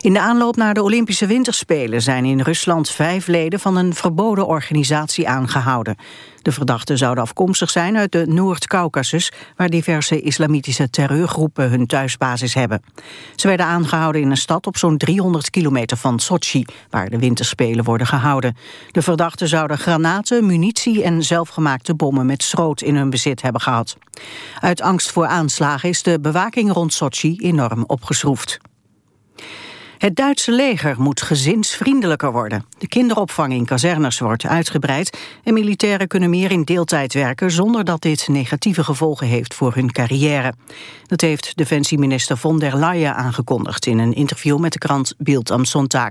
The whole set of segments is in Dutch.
In de aanloop naar de Olympische Winterspelen zijn in Rusland vijf leden van een verboden organisatie aangehouden. De verdachten zouden afkomstig zijn uit de Noord-Caucasus, waar diverse islamitische terreurgroepen hun thuisbasis hebben. Ze werden aangehouden in een stad op zo'n 300 kilometer van Sochi, waar de Winterspelen worden gehouden. De verdachten zouden granaten, munitie en zelfgemaakte bommen met schroot in hun bezit hebben gehad. Uit angst voor aanslagen is de bewaking rond Sochi enorm opgeschroefd. Het Duitse leger moet gezinsvriendelijker worden. De kinderopvang in kazernes wordt uitgebreid... en militairen kunnen meer in deeltijd werken... zonder dat dit negatieve gevolgen heeft voor hun carrière. Dat heeft defensieminister von der Leyen aangekondigd... in een interview met de krant Bild am Sonntag.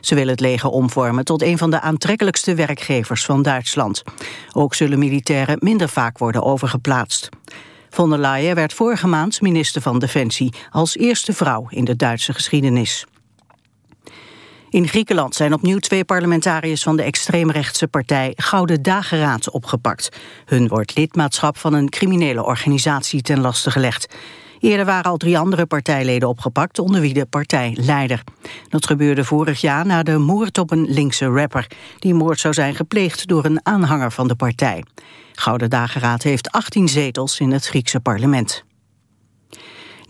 Ze wil het leger omvormen tot een van de aantrekkelijkste werkgevers van Duitsland. Ook zullen militairen minder vaak worden overgeplaatst. Von der Leyen werd vorige maand minister van Defensie... als eerste vrouw in de Duitse geschiedenis. In Griekenland zijn opnieuw twee parlementariërs van de extreemrechtse partij Gouden Dageraad opgepakt. Hun wordt lidmaatschap van een criminele organisatie ten laste gelegd. Eerder waren al drie andere partijleden opgepakt, onder wie de partijleider. Dat gebeurde vorig jaar na de moord op een linkse rapper. Die moord zou zijn gepleegd door een aanhanger van de partij. Gouden Dageraad heeft 18 zetels in het Griekse parlement.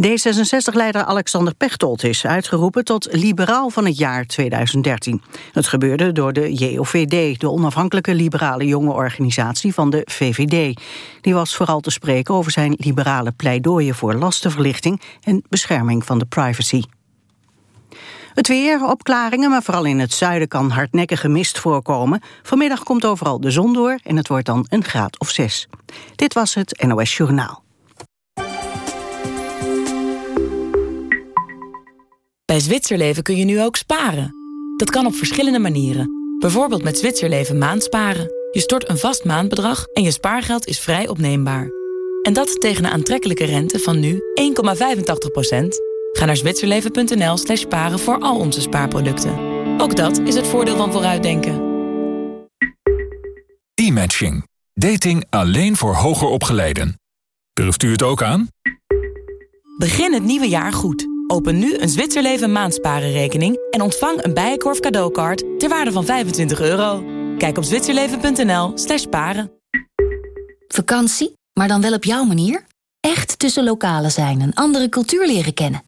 D66-leider Alexander Pechtold is uitgeroepen tot liberaal van het jaar 2013. Dat gebeurde door de JOVD, de onafhankelijke liberale jonge organisatie van de VVD. Die was vooral te spreken over zijn liberale pleidooien voor lastenverlichting en bescherming van de privacy. Het weer, opklaringen, maar vooral in het zuiden kan hardnekkige mist voorkomen. Vanmiddag komt overal de zon door en het wordt dan een graad of zes. Dit was het NOS Journaal. Bij Zwitserleven kun je nu ook sparen. Dat kan op verschillende manieren. Bijvoorbeeld met Zwitserleven maandsparen. Je stort een vast maandbedrag en je spaargeld is vrij opneembaar. En dat tegen een aantrekkelijke rente van nu 1,85%. Ga naar zwitserleven.nl slash sparen voor al onze spaarproducten. Ook dat is het voordeel van vooruitdenken. E-matching. Dating alleen voor hoger opgeleiden. Durft u het ook aan? Begin het nieuwe jaar goed. Open nu een Zwitserleven maandsparenrekening en ontvang een Bijenkorf cadeaukaart ter waarde van 25 euro. Kijk op zwitserleven.nl slash paren. Vakantie, maar dan wel op jouw manier? Echt tussen lokalen zijn en andere cultuur leren kennen.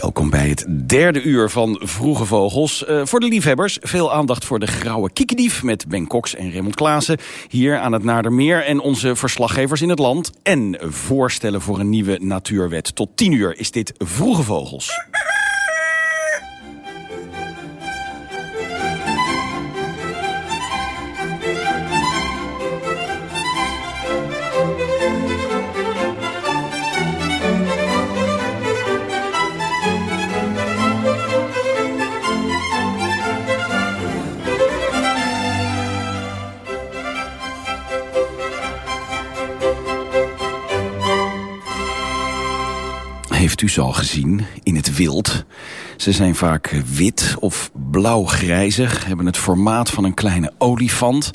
Welkom bij het derde uur van Vroege Vogels. Uh, voor de liefhebbers veel aandacht voor de grauwe kiekendief... met Ben Cox en Raymond Klaassen hier aan het Nadermeer... en onze verslaggevers in het land. En voorstellen voor een nieuwe natuurwet. Tot tien uur is dit Vroege Vogels. U ze al gezien in het wild. Ze zijn vaak wit of blauw-grijzig, hebben het formaat van een kleine olifant.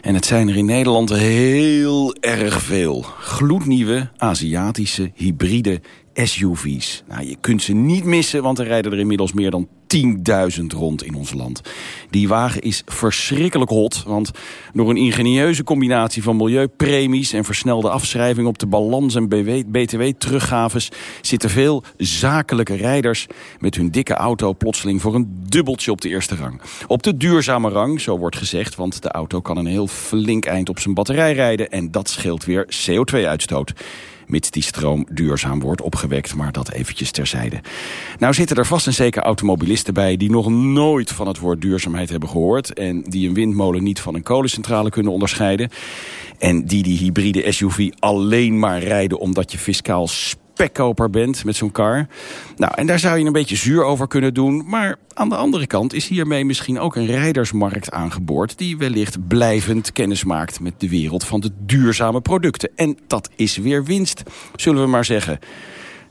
En het zijn er in Nederland heel erg veel. Gloednieuwe, Aziatische, hybride SUV's. Nou, je kunt ze niet missen, want er rijden er inmiddels meer dan 10.000 rond in ons land. Die wagen is verschrikkelijk hot, want door een ingenieuze combinatie van milieupremies en versnelde afschrijving op de balans en btw-teruggaves zitten veel zakelijke rijders met hun dikke auto plotseling voor een dubbeltje op de eerste rang. Op de duurzame rang, zo wordt gezegd, want de auto kan een heel flink eind op zijn batterij rijden en dat scheelt weer CO2-uitstoot mits die stroom duurzaam wordt opgewekt. Maar dat eventjes terzijde. Nou zitten er vast en zeker automobilisten bij... die nog nooit van het woord duurzaamheid hebben gehoord... en die een windmolen niet van een kolencentrale kunnen onderscheiden... en die die hybride SUV alleen maar rijden omdat je fiscaal spekkoper bent met zo'n car. Nou, en daar zou je een beetje zuur over kunnen doen. Maar aan de andere kant is hiermee misschien ook een rijdersmarkt aangeboord... die wellicht blijvend kennis maakt met de wereld van de duurzame producten. En dat is weer winst, zullen we maar zeggen.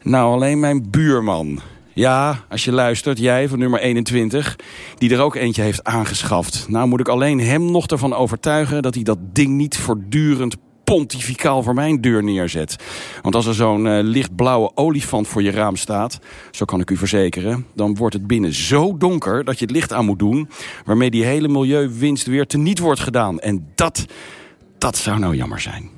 Nou, alleen mijn buurman... Ja, als je luistert, jij van nummer 21, die er ook eentje heeft aangeschaft. Nou moet ik alleen hem nog ervan overtuigen dat hij dat ding niet voortdurend pontificaal voor mijn deur neerzet. Want als er zo'n uh, lichtblauwe olifant voor je raam staat... zo kan ik u verzekeren, dan wordt het binnen zo donker... dat je het licht aan moet doen... waarmee die hele milieuwinst weer teniet wordt gedaan. En dat, dat zou nou jammer zijn.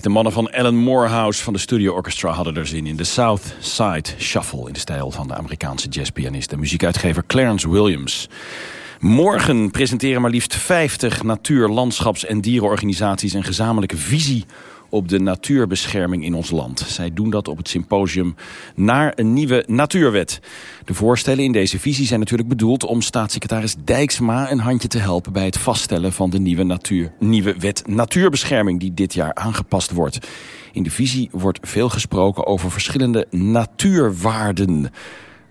De mannen van Alan Morehouse van de Studio Orchestra hadden er zin in. De South Side Shuffle in de stijl van de Amerikaanse jazzpianist... en muziekuitgever Clarence Williams. Morgen presenteren maar liefst 50 natuur-, landschaps- en dierenorganisaties... een gezamenlijke visie op de natuurbescherming in ons land. Zij doen dat op het symposium naar een nieuwe natuurwet. De voorstellen in deze visie zijn natuurlijk bedoeld om staatssecretaris Dijksma een handje te helpen bij het vaststellen van de nieuwe, natuur, nieuwe wet natuurbescherming die dit jaar aangepast wordt. In de visie wordt veel gesproken over verschillende natuurwaarden.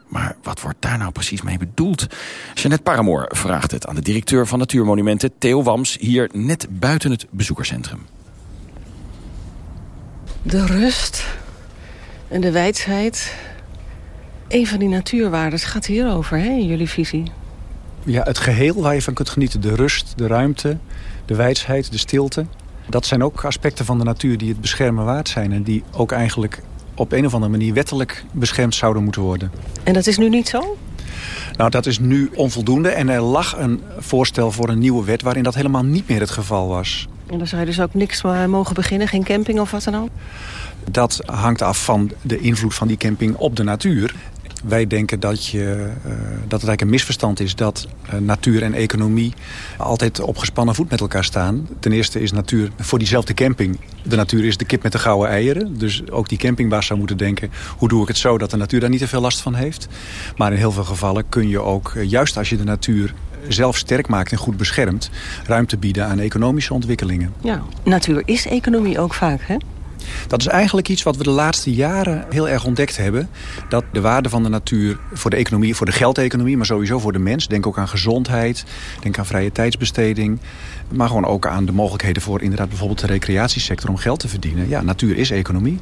Maar wat wordt daar nou precies mee bedoeld? Jeannette Paramoor vraagt het aan de directeur van Natuurmonumenten, Theo Wams, hier net buiten het bezoekerscentrum. De rust en de wijsheid. Een van die natuurwaarden gaat hierover, hè, in jullie visie. Ja, het geheel waar je van kunt genieten. De rust, de ruimte, de wijsheid, de stilte. Dat zijn ook aspecten van de natuur die het beschermen waard zijn... en die ook eigenlijk op een of andere manier wettelijk beschermd zouden moeten worden. En dat is nu niet zo? Nou, dat is nu onvoldoende. En er lag een voorstel voor een nieuwe wet... waarin dat helemaal niet meer het geval was. En dan zou je dus ook niks mogen beginnen? Geen camping of wat dan ook? Dat hangt af van de invloed van die camping op de natuur. Wij denken dat, je, uh, dat het eigenlijk een misverstand is dat uh, natuur en economie altijd op gespannen voet met elkaar staan. Ten eerste is natuur voor diezelfde camping. De natuur is de kip met de gouden eieren. Dus ook die campingbaas zou moeten denken... hoe doe ik het zo dat de natuur daar niet te veel last van heeft. Maar in heel veel gevallen kun je ook, uh, juist als je de natuur zelf sterk maakt en goed beschermt... ruimte bieden aan economische ontwikkelingen. Ja, natuur is economie ook vaak, hè? Dat is eigenlijk iets wat we de laatste jaren heel erg ontdekt hebben. Dat de waarde van de natuur voor de economie, voor de geldeconomie... maar sowieso voor de mens. Denk ook aan gezondheid, denk aan vrije tijdsbesteding... maar gewoon ook aan de mogelijkheden voor inderdaad bijvoorbeeld de recreatiesector... om geld te verdienen. Ja, natuur is economie.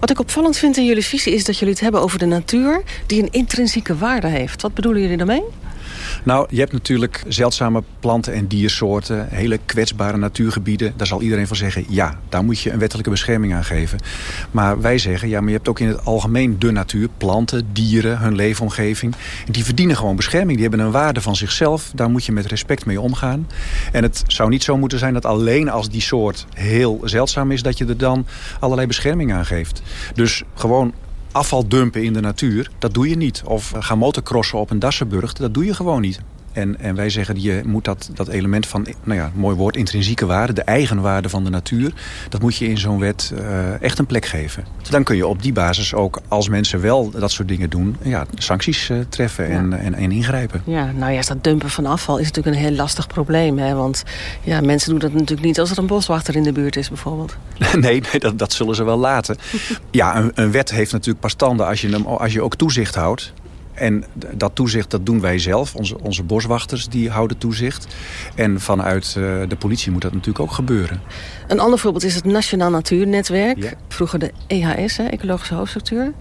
Wat ik opvallend vind in jullie visie is dat jullie het hebben over de natuur... die een intrinsieke waarde heeft. Wat bedoelen jullie daarmee? Nou, je hebt natuurlijk zeldzame planten- en diersoorten... hele kwetsbare natuurgebieden. Daar zal iedereen van zeggen, ja, daar moet je een wettelijke bescherming aan geven. Maar wij zeggen, ja, maar je hebt ook in het algemeen de natuur... planten, dieren, hun leefomgeving. Die verdienen gewoon bescherming. Die hebben een waarde van zichzelf. Daar moet je met respect mee omgaan. En het zou niet zo moeten zijn dat alleen als die soort heel zeldzaam is... dat je er dan allerlei bescherming aan geeft. Dus gewoon afval dumpen in de natuur, dat doe je niet. Of gaan motocrossen op een Dassenburg, dat doe je gewoon niet. En, en wij zeggen, je moet dat, dat element van, nou ja, mooi woord, intrinsieke waarde... de eigenwaarde van de natuur, dat moet je in zo'n wet uh, echt een plek geven. Dan kun je op die basis ook, als mensen wel dat soort dingen doen... Ja, sancties uh, treffen en, ja. en, en, ingrijpen. Ja, nou ja, dat dumpen van afval is natuurlijk een heel lastig probleem. Hè? Want ja, mensen doen dat natuurlijk niet als er een boswachter in de buurt is bijvoorbeeld. nee, nee dat, dat zullen ze wel laten. ja, een, een wet heeft natuurlijk pas standen als je, hem, als je ook toezicht houdt. En dat toezicht dat doen wij zelf. Onze, onze boswachters die houden toezicht. En vanuit uh, de politie moet dat natuurlijk ook gebeuren. Een ander voorbeeld is het Nationaal Natuurnetwerk. Ja. Vroeger de EHS, hè, Ecologische Hoofdstructuur.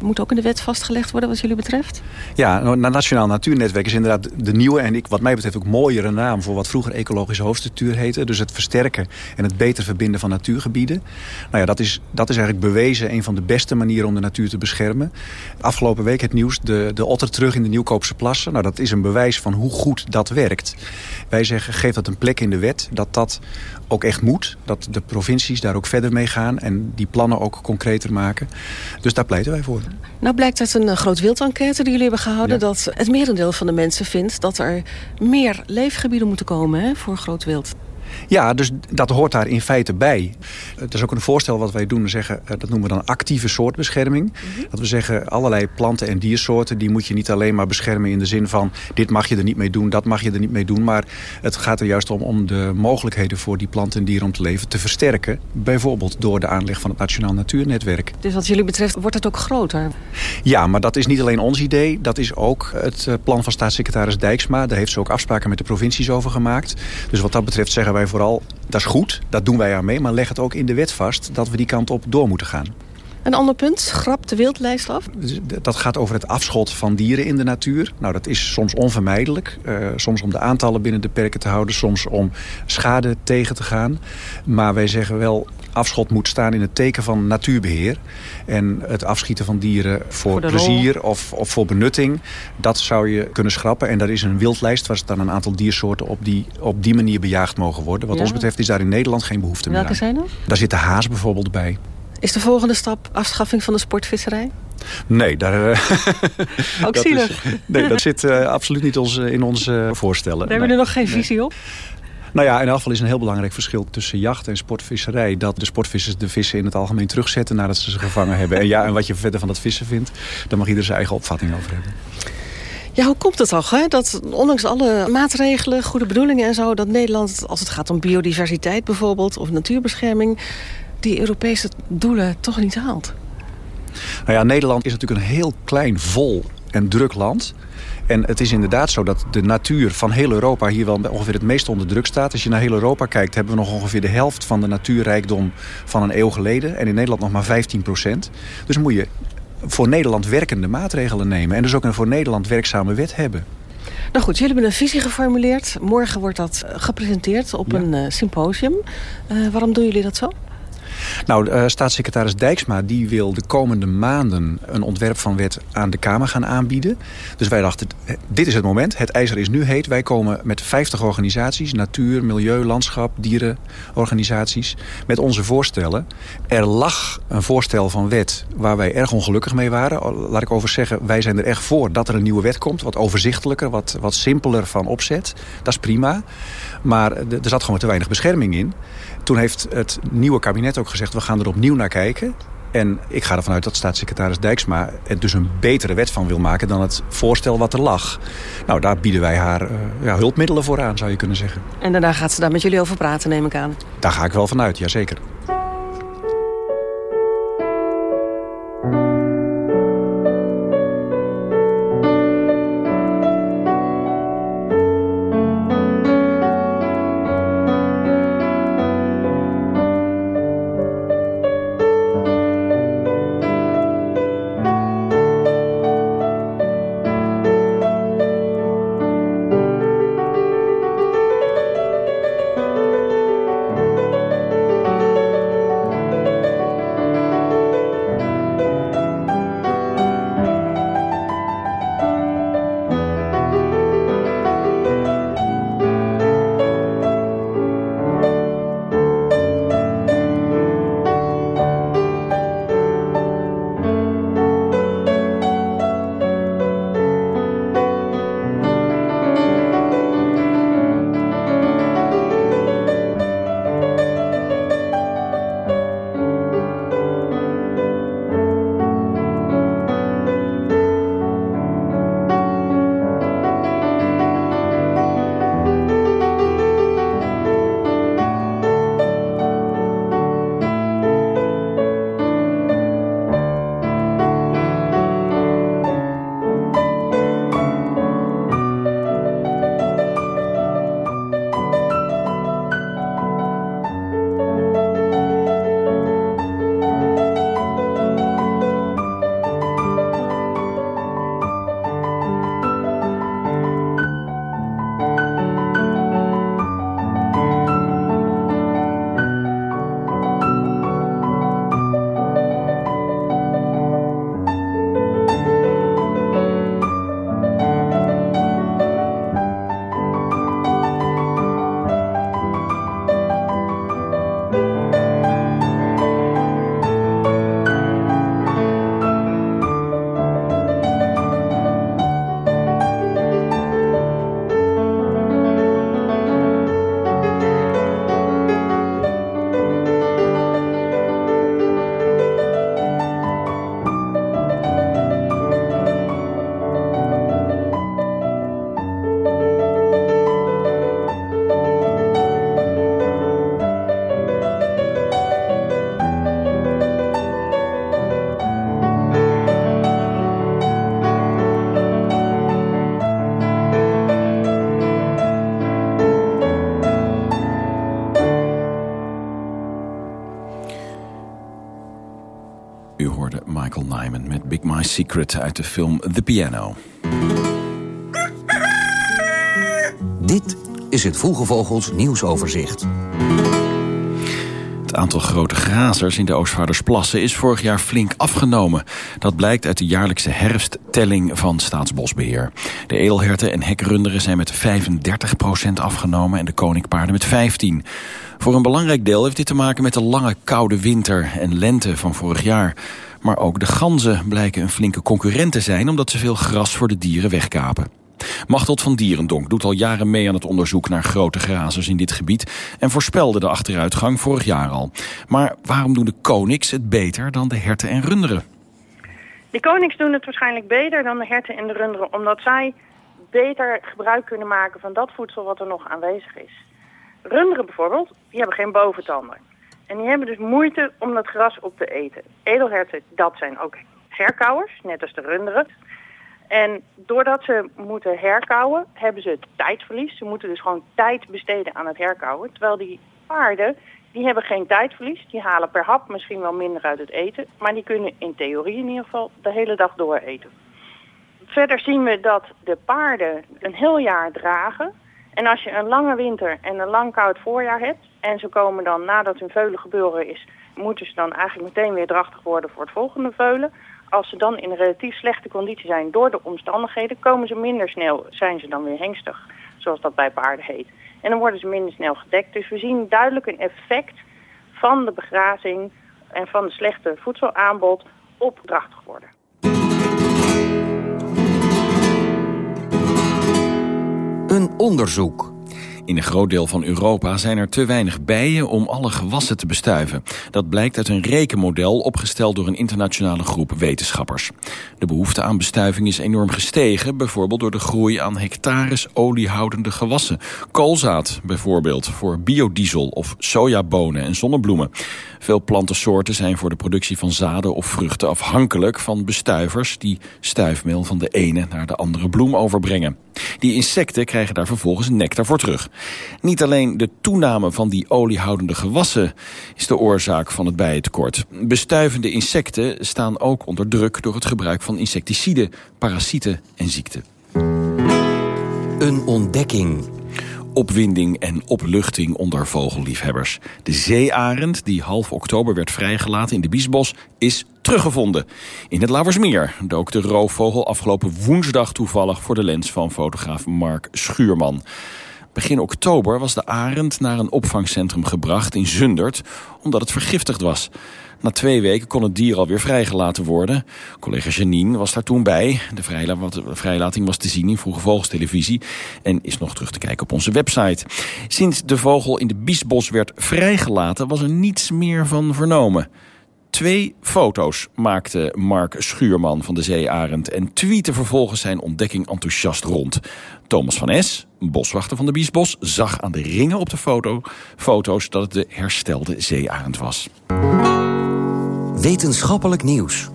Moet ook in de wet vastgelegd worden wat jullie betreft? Ja, het Nationaal Natuurnetwerk is inderdaad de nieuwe... en ik, wat mij betreft ook mooiere naam voor wat vroeger ecologische hoofdstructuur heette. Dus het versterken en het beter verbinden van natuurgebieden. Nou ja, dat is, dat is eigenlijk bewezen een van de beste manieren om de natuur te beschermen. Afgelopen week het nieuws, de, de otter terug in de Nieuwkoopse plassen. Nou, dat is een bewijs van hoe goed dat werkt. Wij zeggen, geef dat een plek in de wet, dat dat ook echt moet. Dat de provincies daar ook verder mee gaan en die plannen ook concreter maken. Dus daar pleiten wij voor. Nou blijkt uit een groot wildenquête die jullie hebben gehouden... Ja. dat het merendeel van de mensen vindt dat er meer leefgebieden moeten komen hè, voor groot wild. Ja, dus dat hoort daar in feite bij. Het is ook een voorstel wat wij doen. Zeggen, dat noemen we dan actieve soortbescherming. Mm -hmm. Dat we zeggen, allerlei planten- en diersoorten... die moet je niet alleen maar beschermen in de zin van... dit mag je er niet mee doen, dat mag je er niet mee doen. Maar het gaat er juist om om de mogelijkheden voor die planten en dieren om te leven te versterken. Bijvoorbeeld door de aanleg van het Nationaal Natuurnetwerk. Dus wat jullie betreft wordt het ook groter? Ja, maar dat is niet alleen ons idee. Dat is ook het plan van staatssecretaris Dijksma. Daar heeft ze ook afspraken met de provincies over gemaakt. Dus wat dat betreft zeggen wij vooral, dat is goed, dat doen wij aan mee... maar leg het ook in de wet vast dat we die kant op door moeten gaan. Een ander punt, schrap de wildlijst af? Dat gaat over het afschot van dieren in de natuur. Nou, dat is soms onvermijdelijk. Uh, soms om de aantallen binnen de perken te houden. Soms om schade tegen te gaan. Maar wij zeggen wel, afschot moet staan in het teken van natuurbeheer. En het afschieten van dieren voor, voor plezier of, of, voor benutting... dat zou je kunnen schrappen. En daar is een wildlijst waar dan een aantal diersoorten... op die, op die manier bejaagd mogen worden. Wat ja. ons betreft is daar in Nederland geen behoefte Welke meer aan. zijn dat? Daar zit de haas bijvoorbeeld bij. Is de volgende stap afschaffing van de sportvisserij? Nee, daar, uh, Ook dat zielig. Is, nee, dat zit uh, absoluut niet ons, in onze voorstellen. Daar hebben we er nog geen visie op? Nou ja, in geval is een heel belangrijk verschil tussen jacht en sportvisserij. Dat de sportvissers de vissen in het algemeen terugzetten nadat ze ze gevangen hebben. En ja, en wat je verder van dat vissen vindt, daar mag ieder zijn eigen opvatting over hebben. Ja, hoe komt het toch, hè? dat ondanks alle maatregelen, goede bedoelingen en zo... dat Nederland, als het gaat om biodiversiteit bijvoorbeeld... of natuurbescherming, die Europese doelen toch niet haalt? Nou ja, Nederland is natuurlijk een heel klein vol en druk land. En het is inderdaad zo dat de natuur van heel Europa hier wel ongeveer het meest onder druk staat. Als je naar heel Europa kijkt, hebben we nog ongeveer de helft van de natuurrijkdom van een eeuw geleden. En in Nederland nog maar 15 procent. Dus moet je voor Nederland werkende maatregelen nemen. En dus ook een voor Nederland werkzame wet hebben. Nou goed, jullie hebben een visie geformuleerd. Morgen wordt dat gepresenteerd op een uh, symposium. Uh, waarom doen jullie dat zo? Nou, uh, staatssecretaris Dijksma die wil de komende maanden een ontwerp van wet aan de Kamer gaan aanbieden. Dus wij dachten, dit is het moment. Het ijzer is nu heet. Wij komen met 50 organisaties, natuur, milieu, landschap, dierenorganisaties, met onze voorstellen. Er lag een voorstel van wet waar wij erg ongelukkig mee waren. Laat ik over zeggen, wij zijn er echt voor dat er een nieuwe wet komt. Wat overzichtelijker, wat, wat simpeler van opzet. Dat is prima. Maar er zat gewoon te weinig bescherming in. Toen heeft het nieuwe kabinet ook gezegd... we gaan er opnieuw naar kijken. En ik ga ervan uit dat staatssecretaris Dijksma er dus een betere wet van wil maken... dan het voorstel wat er lag. Nou, daar bieden wij haar uh, ja, hulpmiddelen voor aan, zou je kunnen zeggen. En daarna gaat ze daar met jullie over praten, neem ik aan. Daar ga ik wel vanuit, jazeker. Secret uit de film The Piano. Dit is het Vroege Vogels nieuwsoverzicht. Het aantal grote grazers in de Oostvaardersplassen is vorig jaar flink afgenomen. Dat blijkt uit de jaarlijkse herfsttelling van Staatsbosbeheer. De edelherten en hekrunderen zijn met 35% afgenomen en de koninkpaarden met 15. Voor een belangrijk deel heeft dit te maken met de lange koude winter en lente van vorig jaar. Maar ook de ganzen blijken een flinke concurrent te zijn... omdat ze veel gras voor de dieren wegkapen. Machteld van Dierendonk doet al jaren mee aan het onderzoek naar grote grazers in dit gebied... en voorspelde de achteruitgang vorig jaar al. Maar waarom doen de koniks het beter dan de herten en runderen? De koniks doen het waarschijnlijk beter dan de herten en de runderen... omdat zij beter gebruik kunnen maken van dat voedsel wat er nog aanwezig is. Runderen bijvoorbeeld, die hebben geen boventanden. En die hebben dus moeite om dat gras op te eten. Edelherten, dat zijn ook herkauwers, net als de runderen. En doordat ze moeten herkauwen, hebben ze tijdverlies. Ze moeten dus gewoon tijd besteden aan het herkauwen. Terwijl die paarden, die hebben geen tijdverlies. Die halen per hap misschien wel minder uit het eten. Maar die kunnen in theorie in ieder geval de hele dag door eten. Verder zien we dat de paarden een heel jaar dragen. En als je een lange winter en een lang koud voorjaar hebt... en ze komen dan nadat hun veulen gebeuren is... moeten ze dan eigenlijk meteen weer drachtig worden voor het volgende veulen. Als ze dan in relatief slechte conditie zijn door de omstandigheden... komen ze minder snel, zijn ze dan weer hengstig, zoals dat bij paarden heet. En dan worden ze minder snel gedekt. Dus we zien duidelijk een effect van de begrazing... en van de slechte voedselaanbod op drachtig worden. Een onderzoek. In een groot deel van Europa zijn er te weinig bijen om alle gewassen te bestuiven. Dat blijkt uit een rekenmodel opgesteld door een internationale groep wetenschappers. De behoefte aan bestuiving is enorm gestegen, bijvoorbeeld door de groei aan hectares oliehoudende gewassen. Koolzaad bijvoorbeeld, voor biodiesel of sojabonen en zonnebloemen. Veel plantensoorten zijn voor de productie van zaden of vruchten afhankelijk van bestuivers die stuifmeel van de ene naar de andere bloem overbrengen. Die insecten krijgen daar vervolgens nectar voor terug. Niet alleen de toename van die oliehoudende gewassen is de oorzaak van het bijentekort. Bestuivende insecten staan ook onder druk door het gebruik van insecticiden, parasieten en ziekten. Een ontdekking. Opwinding en opluchting onder vogelliefhebbers. De zeearend, die half oktober werd vrijgelaten in de Biesbos, is teruggevonden. In het Laversmeer dook de roofvogel afgelopen woensdag toevallig voor de lens van fotograaf Mark Schuurman. Begin oktober was de arend naar een opvangcentrum gebracht in Zundert... omdat het vergiftigd was. Na twee weken kon het dier alweer vrijgelaten worden. Collega Janine was daar toen bij. De vrijlating was te zien in Vroege Vogels televisie... en is nog terug te kijken op onze website. Sinds de vogel in de Biesbos werd vrijgelaten... was er niets meer van vernomen. Twee foto's maakte Mark Schuurman van de Zeearend... en tweette vervolgens zijn ontdekking enthousiast rond. Thomas van S., boswachter van de Biesbos... zag aan de ringen op de foto, foto's dat het de herstelde zeearend was. Wetenschappelijk nieuws.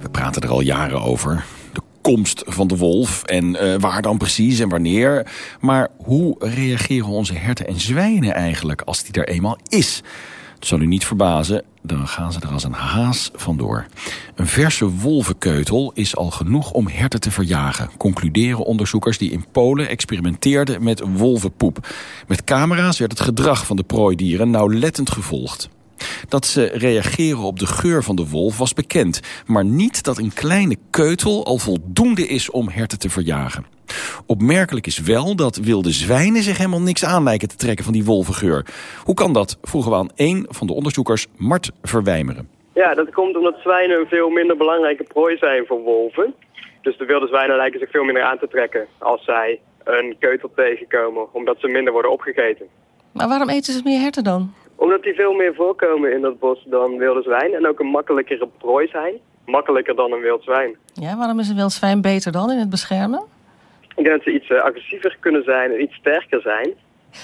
We praten er al jaren over. De komst van de wolf en uh, waar dan precies en wanneer. Maar hoe reageren onze herten en zwijnen eigenlijk als die er eenmaal is? Het zal u niet verbazen, dan gaan ze er als een haas vandoor. Een verse wolvenkeutel is al genoeg om herten te verjagen... concluderen onderzoekers die in Polen experimenteerden met wolvenpoep. Met camera's werd het gedrag van de prooidieren nauwlettend gevolgd. Dat ze reageren op de geur van de wolf was bekend... maar niet dat een kleine keutel al voldoende is om herten te verjagen. Opmerkelijk is wel dat wilde zwijnen zich helemaal niks aan lijken te trekken van die wolvengeur. Hoe kan dat, vroegen we aan een van de onderzoekers, Mart Verwijmeren. Ja, dat komt omdat zwijnen een veel minder belangrijke prooi zijn voor wolven. Dus de wilde zwijnen lijken zich veel minder aan te trekken als zij een keutel tegenkomen, omdat ze minder worden opgegeten. Maar waarom eten ze meer herten dan? Omdat die veel meer voorkomen in dat bos dan wilde zwijn en ook een makkelijkere prooi zijn. Makkelijker dan een wild zwijn. Ja, waarom is een wild zwijn beter dan in het beschermen? Ik denk dat ze iets uh, agressiever kunnen zijn en iets sterker zijn.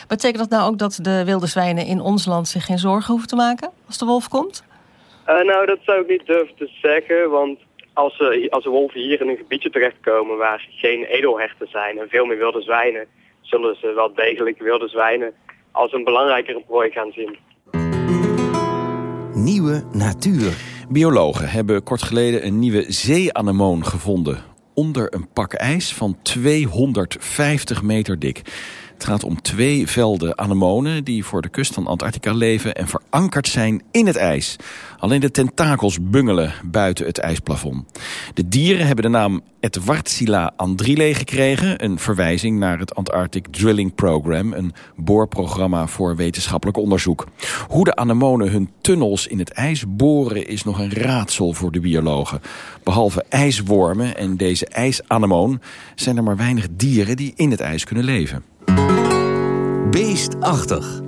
Betekent dat nou ook dat de wilde zwijnen in ons land zich geen zorgen hoeven te maken als de wolf komt? Uh, nou, dat zou ik niet durven te zeggen, want als, ze, als de wolven hier in een gebiedje terechtkomen waar geen edelherten zijn en veel meer wilde zwijnen, zullen ze wel degelijk wilde zwijnen als een belangrijkere prooi gaan zien. Nieuwe natuur. Biologen hebben kort geleden een nieuwe zeeanemoon gevonden onder een pak ijs van 250 meter dik. Het gaat om twee velden anemonen die voor de kust van Antarctica leven en verankerd zijn in het ijs. Alleen de tentakels bungelen buiten het ijsplafond. De dieren hebben de naam Edwardsila andrile gekregen, een verwijzing naar het Antarctic Drilling Program, een boorprogramma voor wetenschappelijk onderzoek. Hoe de anemonen hun tunnels in het ijs boren is nog een raadsel voor de biologen. Behalve ijswormen en deze ijsanemoon zijn er maar weinig dieren die in het ijs kunnen leven. Beestachtig.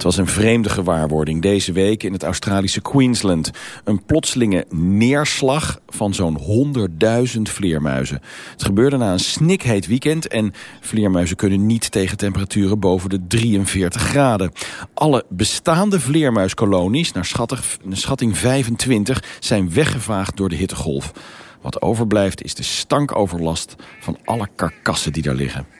Het was een vreemde gewaarwording deze week in het Australische Queensland. Een plotselinge neerslag van zo'n 100.000 vleermuizen. Het gebeurde na een snikheet weekend en vleermuizen kunnen niet tegen temperaturen boven de 43 graden. Alle bestaande vleermuiskolonies, naar schatting 25, zijn weggevaagd door de hittegolf. Wat overblijft is de stankoverlast van alle karkassen die daar liggen.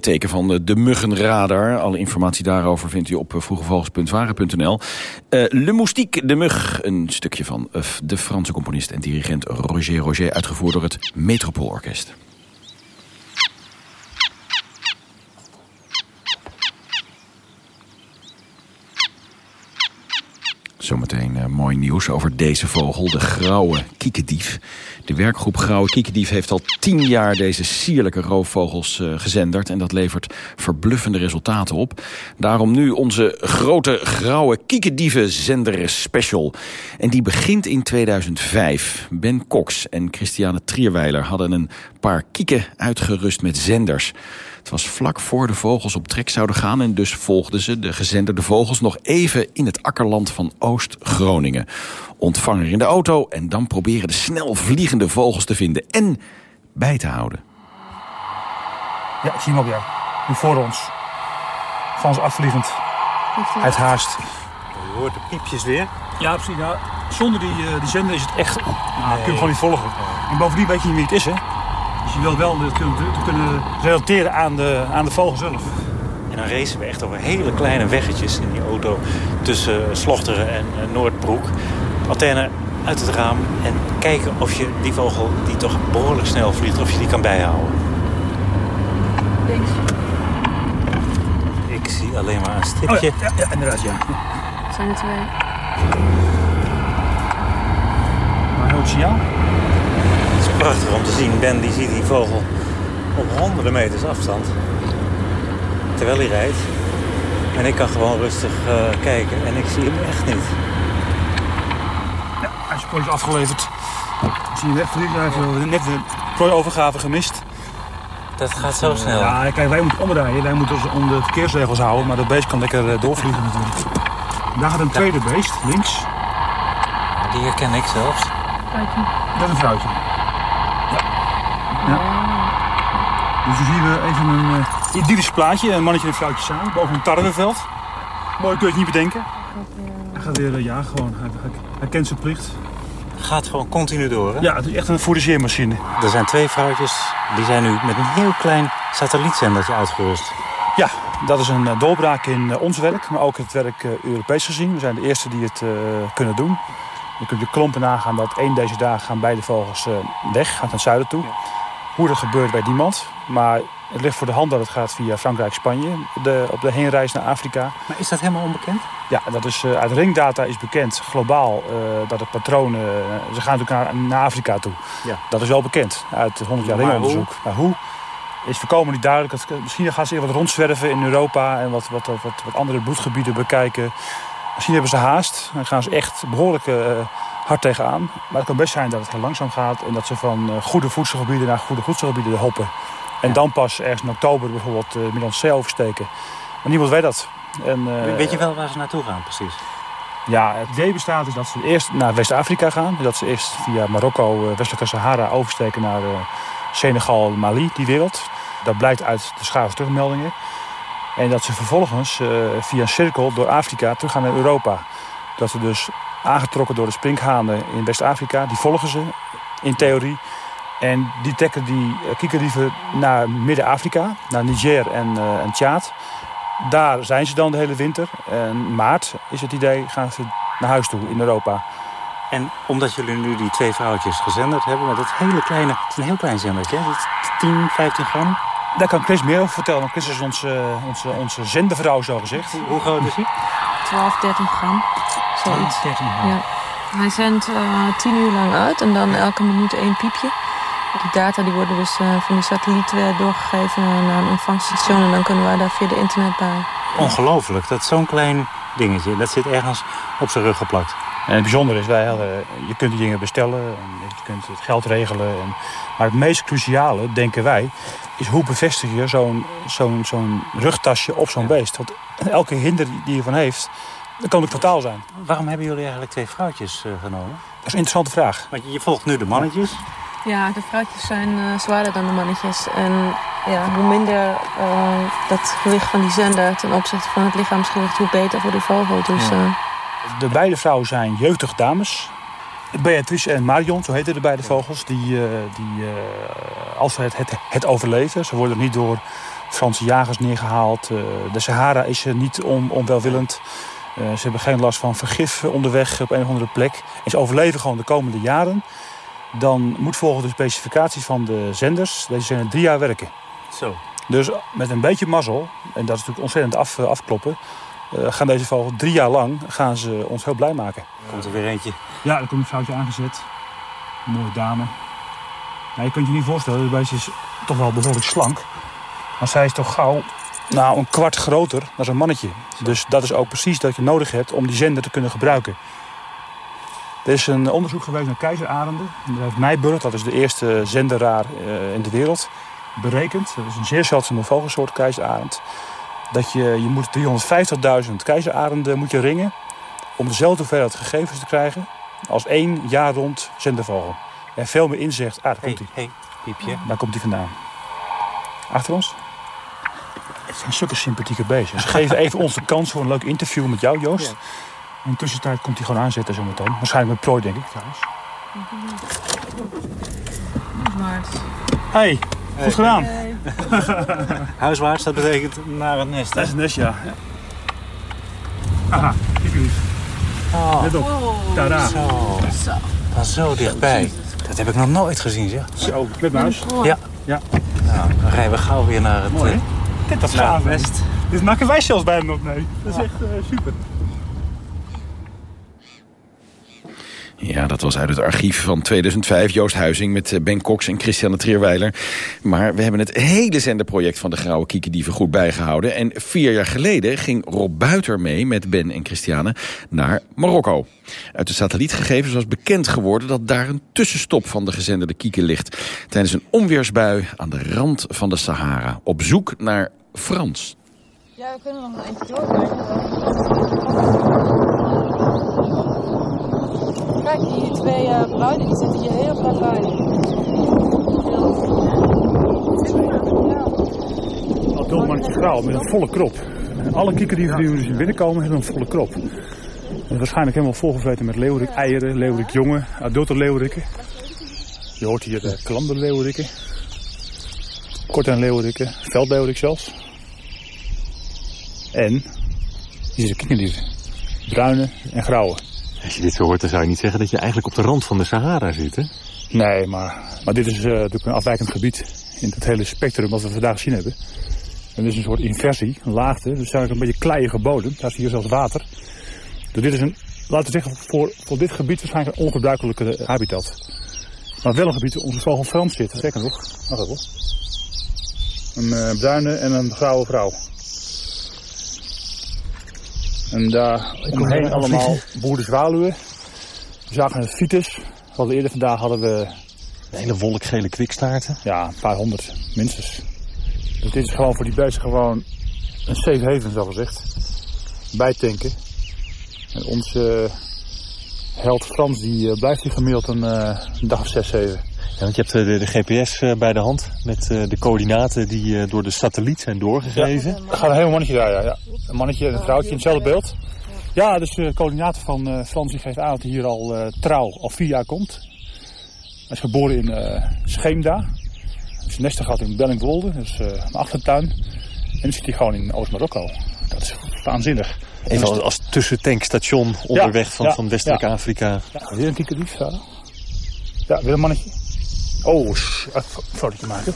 Teken van de, muggenradar. Alle informatie daarover vindt u op uh, vroegevogels.varen.nl. Uh, Le Moustique, de mug. Een stukje van uh, de Franse componist en dirigent Roger Roger... uitgevoerd door het Metropoolorkest. Zometeen mooi nieuws over deze vogel, de grauwe kiekendief. De werkgroep Grauwe Kiekendief heeft al tien jaar deze sierlijke roofvogels uh, gezenderd. En dat levert verbluffende resultaten op. Daarom nu onze grote grauwe kiekendieven-zender special. En die begint in 2005. Ben Cox en Christiane Trierweiler hadden een paar kieken uitgerust met zenders. Het was vlak voor de vogels op trek zouden gaan... en dus volgden ze de gezenderde vogels nog even in het akkerland van Oost-Groningen. Ontvanger in de auto en dan proberen de snel vliegende vogels te vinden... en bij te houden. Ja, ik zie hem op jou. Nu voor ons. Van ons afvliegend. Uit haast. Je hoort de piepjes weer. Ja, precies. Nou, zonder die, uh, die zender is het echt... Nou, nee. kun je gewoon niet volgen. En bovendien weet je niet wie het is, hè? Dus je wilt wel te kunnen, te kunnen relateren aan de, aan de vogel zelf. En dan racen we echt over hele kleine weggetjes in die auto... tussen Slochteren en Noordbroek. Antenne uit het raam en kijken of je die vogel die toch behoorlijk snel vliegt... of je die kan bijhouden. Ik zie alleen maar een stipje. Oh ja, ja, ja, inderdaad, ja. Het zijn er twee. Maar hoe signaal? Het is prachtig om te zien. Ben die ziet die vogel op honderden meters afstand. Terwijl hij rijdt. En ik kan gewoon rustig uh, kijken. En ik zie hem echt niet. Prooi afgeleverd. Ik zie hem wegvliegen. Hij heeft net de prooiovergave gemist. Dat gaat zo snel. Ja, kijk, wij moeten omdraaien. Wij moeten ons onder de verkeersregels houden. Maar dat beest kan lekker eh, doorvliegen natuurlijk. Daar gaat een tweede beest, links. Die herken ik zelfs. Dat is een vrouwtje. Ja. ja. Dus dan zien we even een uh, idyllisch plaatje. Een mannetje en een vrouwtje samen boven een tarweveld. Mooi kun je het niet bedenken. Hij gaat weer, uh, ja, gewoon. Hij, hij, hij kent zijn plicht. Gaat gewoon continu door, hè? Ja, het is echt een fourageermachine. Er zijn twee vrouwtjes. Die zijn nu met een heel klein satellietzendertje uitgerust. Ja, dat is een uh, doorbraak in uh, ons werk, maar ook het werk uh, Europees gezien. We zijn de eerste die het kunnen doen. Je kunt de klompen nagaan dat één deze dagen gaan beide vogels weg, gaat naar het zuiden toe. Hoe dat gebeurt weet niemand, maar het ligt voor de hand dat het gaat via Frankrijk, Spanje, de, op de heenreis naar Afrika. Maar is dat helemaal onbekend? Ja, dat is, uh, uit ringdata is bekend, globaal, uh, dat het patronen... Uh, ze gaan natuurlijk naar, naar Afrika toe. Ja. Dat is wel bekend, uit 100 jaar ringonderzoek. Maar hoe is voorkomen niet duidelijk. Dat, misschien gaan ze even wat rondzwerven in Europa... en wat, wat, wat, wat andere bloedgebieden bekijken. Misschien hebben ze haast. Dan gaan ze echt behoorlijk hard tegenaan. Maar het kan best zijn dat het heel langzaam gaat... en dat ze van goede voedselgebieden naar goede voedselgebieden hoppen. En dan pas ergens in oktober bijvoorbeeld uh, Middellandse Zee oversteken. Maar niemand weet dat. En, uh, weet je wel waar ze naartoe gaan precies? Ja, het idee bestaat is dat ze eerst naar West-Afrika gaan. Dat ze eerst via Marokko, uh, westelijke Sahara oversteken naar Senegal, Mali, die wereld. Dat blijkt uit de schave terugmeldingen. En dat ze vervolgens via een cirkel door Afrika terug gaan naar Europa. Dat ze dus aangetrokken door de sprinkhanen in West-Afrika, die volgen ze in theorie. En die trekken die kiekerdieven naar Midden-Afrika, naar Niger en, uh, en Tjaad. Daar zijn ze dan de hele winter. En maart is het idee, gaan ze naar huis toe in Europa. En omdat jullie nu die twee vrouwtjes gezenderd hebben... met dat hele kleine, het is een heel klein zendertje, 10, 15 gram. Daar kan Chris meer over vertellen. Want Chris is onze, onze, onze zendervrouw, zo gezegd. Hoe, hoe groot is hij? 12, 13 gram. Zoiets. 12, 13 gram. Ja. Hij zendt uh, 10 uur lang uit en dan elke minuut één piepje. Die data die worden dus uh, van die satelliet uh, doorgegeven naar een ontvangststation... en dan kunnen wij daar via de internet bij. Ongelooflijk, dat zo'n klein dingetje. Dat zit ergens op zijn rug geplakt. En het bijzondere is, wij hadden, je kunt die dingen bestellen, en je kunt het geld regelen. En, maar het meest cruciale, denken wij, is hoe bevestig je zo'n zo'n zo'n rugtasje op zo'n beest. Want elke hinder die je van heeft, dat kan ook totaal zijn. Waarom hebben jullie eigenlijk twee vrouwtjes uh, genomen? Dat is een interessante vraag. Want je volgt nu de mannetjes. Ja, de vrouwtjes zijn uh, zwaarder dan de mannetjes. En ja, hoe minder uh, dat gewicht van die zender ten opzichte van het lichaamsgewicht, hoe beter voor die vogel. Dus, ja. uh... De beide vrouwen zijn jeugdig dames. Beatrice en Marion, zo heten de beide vogels, die, die als ze het, het, het, overleven. Ze worden niet door Franse jagers neergehaald. de Sahara is niet on, onwelwillend. ze hebben geen last van vergif onderweg op een of andere plek. En ze overleven gewoon de komende jaren dan moet volgens de specificaties van de zenders deze zender drie jaar werken. Zo. Dus met een beetje mazzel, en dat is natuurlijk ontzettend af, afkloppen... Uh, gaan deze vogels drie jaar lang gaan ze ons heel blij maken. Komt er weer eentje? Ja, er komt een vrouwtje aangezet. Een mooie dame. Nou, je kunt je niet voorstellen, de beestje is toch wel behoorlijk slank. Maar zij is toch gauw nou, een kwart groter dan zo'n mannetje. Zo. Dus dat is ook precies dat je nodig hebt om die zender te kunnen gebruiken. Er is een onderzoek geweest naar keizersarenden. Dat heeft Nijburg, dat is de eerste zenderaar uh, in de wereld, berekend. Dat is een zeer zeldzame vogelsoort, keizersarend. Dat je, je moet 350.000 keizersarenden moet je ringen om dezelfde hoeveelheid gegevens te krijgen als één jaar rond zendervogel. En veel meer inzicht. Ah, daar komt hij. Hey, piepje. Daar komt hij vandaan. Achter ons. Het zijn zulke sympathieke beestjes. Ze geven even ons de kans voor een leuk interview met jou, Joost. Ja. In de tussentijd komt hij gewoon aanzetten zometeen. Waarschijnlijk met prooi, denk ik trouwens. Maart. Hey, goed gedaan. Hey. Huiswaarts, dat betekent naar het nest. Dat is het nest, ja. Haha, kijk eens. Oh. Let op. Tada. Zo. Zo. Van zo dichtbij. Dat heb ik nog nooit gezien, zeg. Zo, met muis. Ja. ja. Nou, dan rijden we gauw weer naar het, Mooi, Dit was gaaf, nest. Dit maken wij zelfs bij hem op mee. Dat is echt uh, super. Ja, dat was uit het archief van 2005. Joost Huizing met eh, Ben Cox en Christiane Trierweiler. Maar we hebben het hele zenderproject van de Grauwe Kiekendieven goed bijgehouden. En vier jaar geleden ging Rob Buiter mee met Ben en Christiane naar Marokko. Uit de satellietgegevens was bekend geworden dat daar een tussenstop van de gezenderde kieken ligt. Tijdens een onweersbui aan de rand van de Sahara. Op zoek naar Frans. Ja, we kunnen nog een eentje door. Kijk, die twee uh, bruinen die zitten hier heel plat bij. Grauw met een volle krop. Alle kiekerdieven die binnenkomen hebben een volle krop. En waarschijnlijk helemaal volgevreten met leeuwerik, eieren, leeuwerik jongen, adulter leeuwerikken. Je hoort hier de klamberleeuwerikken. Kort en leeuwerikken, veldleeuwerik zelfs. En hier zitten kiekerdieven. Bruine en grauwe. Als je dit zo hoort, dan zou je niet zeggen dat je eigenlijk op de rand van de Sahara zit, hè? Nee, maar, maar dit is uh, natuurlijk een afwijkend gebied in het hele spectrum wat we vandaag gezien hebben. En dit is een soort inversie, een laagte. Dus eigenlijk een beetje kleiige bodem. Daar is hier zelfs water. Dus dit is een, laten we zeggen, voor, voor dit gebied waarschijnlijk een ongebruikelijke habitat. Maar wel een gebied waar onze vogel Frans zit. Zeker nog. Wacht even. Een uh, bruine en een grauwe vrouw. En daar omheen allemaal boerenzwaluwen. We zagen een fiets. Hadden eerder vandaag hadden we... Een hele wolk gele kwikstaarten. Ja, een paar honderd minstens. Dus dit is gewoon voor die beesten gewoon een safe haven, zo gezegd. Bijtanken. En onze held Frans, die blijft hier gemiddeld een, een, dag of zes, zeven. Ja, want je hebt de, de GPS bij de hand met de coördinaten die door de satelliet zijn doorgegeven. Ja, er gaat een heel mannetje daar, ja. ja. Een mannetje en een vrouwtje in hetzelfde beeld. Ja, dus de coördinaten van uh, Frans geeft aan dat hij hier al uh, trouw al vier jaar komt. Hij is geboren in uh, Scheemda. Hij is nesten gehad in Bellingwolde, dus een achtertuin. En dan zit hij gewoon in Oost-Marokko. Dat is waanzinnig. Even als, als tussentankstation onderweg ja, van, ja, van Westelijk ja. Weer een kikkerdief daar. Ja, weer een mannetje. Oh, een fotootje maken.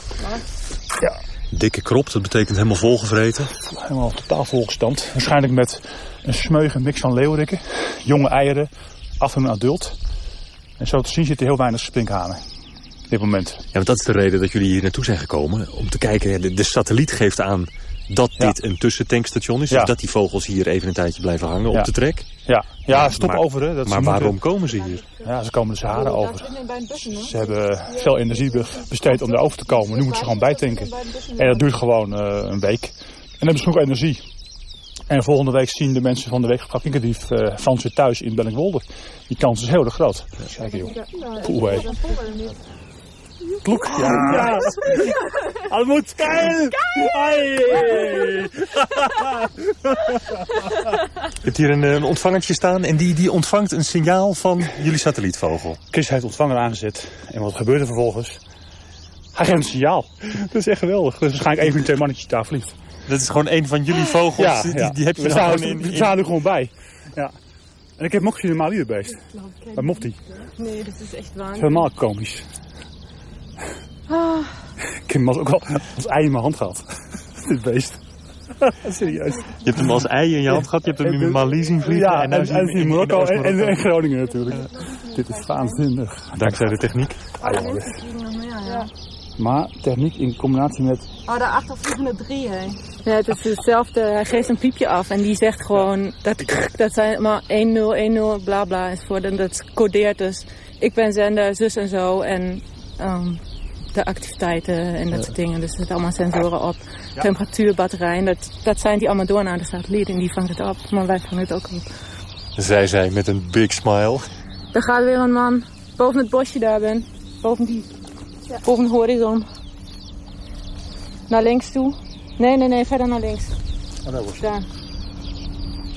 Ja. Dikke krop, dat betekent helemaal volgevreten. Helemaal totaal volgestampt. Waarschijnlijk met een smeuige mix van leeuwerikken, jonge eieren, af en een adult. En zo te zien zitten heel weinig sprinkhanen op dit moment. Ja, want dat is de reden dat jullie hier naartoe zijn gekomen. Om te kijken, de, de satelliet geeft aan dat ja. dit een tussentanksstation is. Ja. Dus dat die vogels hier even een tijdje blijven hangen ja. op de trek. Ja, ja stop maar, over. Hè. Dat maar waarom moeten... komen ze hier? Ja, ze komen de Sahara over. Ze hebben veel energie besteed om daar over te komen. Nu moeten ze gewoon bijtanken. En dat duurt gewoon uh, een week. En dan hebben ze genoeg energie. En volgende week zien de mensen van de week Kinkerdief uh, Frans weer thuis in Bellingwolde. Die kans is heel erg groot. Kijk joh. Poeh, hé. Ploek. Ja. ja. Almoed, geil! Geil! Je hebt hier een, een ontvangertje staan en die, die ontvangt een signaal van jullie satellietvogel. Chris heeft ontvanger aangezet. En wat gebeurt er vervolgens? Hij geeft een signaal. Dat is echt geweldig. Dus waarschijnlijk even twee mannetjes daar vliegt. Dat is gewoon een van jullie vogels. Ja, die, ja. die heb je we staan, gewoon in. We staan er gewoon bij. Ja. En ik heb Moxie normaal hier beest. Bij Mopti. Nee, dat is echt waar. Helemaal komisch. Ik heb hem ook wel als ei in mijn hand gehad. Dit beest. Serieus. Je hebt hem als ei in je hand gehad, je hebt hem in Mali zien vliegen. Ja, en, en, en in Marokko en, en, en, Groningen natuurlijk. Ja. Dit is waanzinnig. Dankzij de techniek. Ah, ja, ja. Maar techniek in combinatie met... Oh, daarachter vliegen er drie, hè? Ja, het is hetzelfde. Hij geeft een piepje af en die zegt gewoon... Dat, dat zijn maar 1-0, 1-0, bla bla. Enzovoort. En dat codeert dus... Ik ben zender, zus en zo. En um, de activiteiten en dat soort dingen. Dus er zitten allemaal sensoren op. Ja. Temperatuur, batterijen. Dat, dat zijn die allemaal door naar de satelliet. En die vangt het op. Maar wij vangen het ook op. Zij zei met een big smile. Er gaat weer een man boven het bosje daar ben. Boven die... Ja. Boven de horizon. Naar links toe. Nee, nee, nee, verder naar links. Oh, daar was Daar.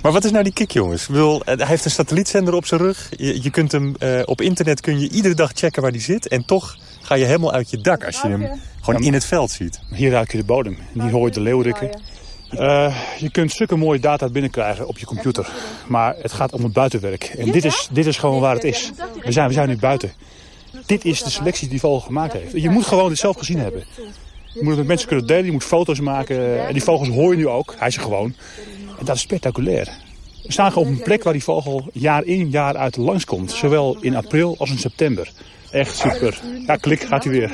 Maar wat is nou die kick, jongens? Wil, hij heeft een satellietzender op zijn rug. Je, je kunt hem uh, op internet kun je iedere dag checken waar hij zit. En toch ga je helemaal uit je dak als je hem gewoon in het veld ziet. Hier ruik je de bodem. En hier hoor je de leeuwrikken. Uh, je kunt stukke mooie data binnenkrijgen op je computer. Maar het gaat om het buitenwerk. En dit is, dit is gewoon waar het is. We zijn, we zijn nu buiten. Dit is de selectie die die vogel gemaakt heeft. Je moet gewoon dit zelf gezien hebben. Je moet het met mensen kunnen delen, je moet foto's maken. En die vogels hoor je nu ook. Hij is er gewoon. En dat is spectaculair. We staan op een plek waar die vogel jaar in jaar uit langskomt. Zowel in april als in september. Echt super. Ja, klik gaat hij weer.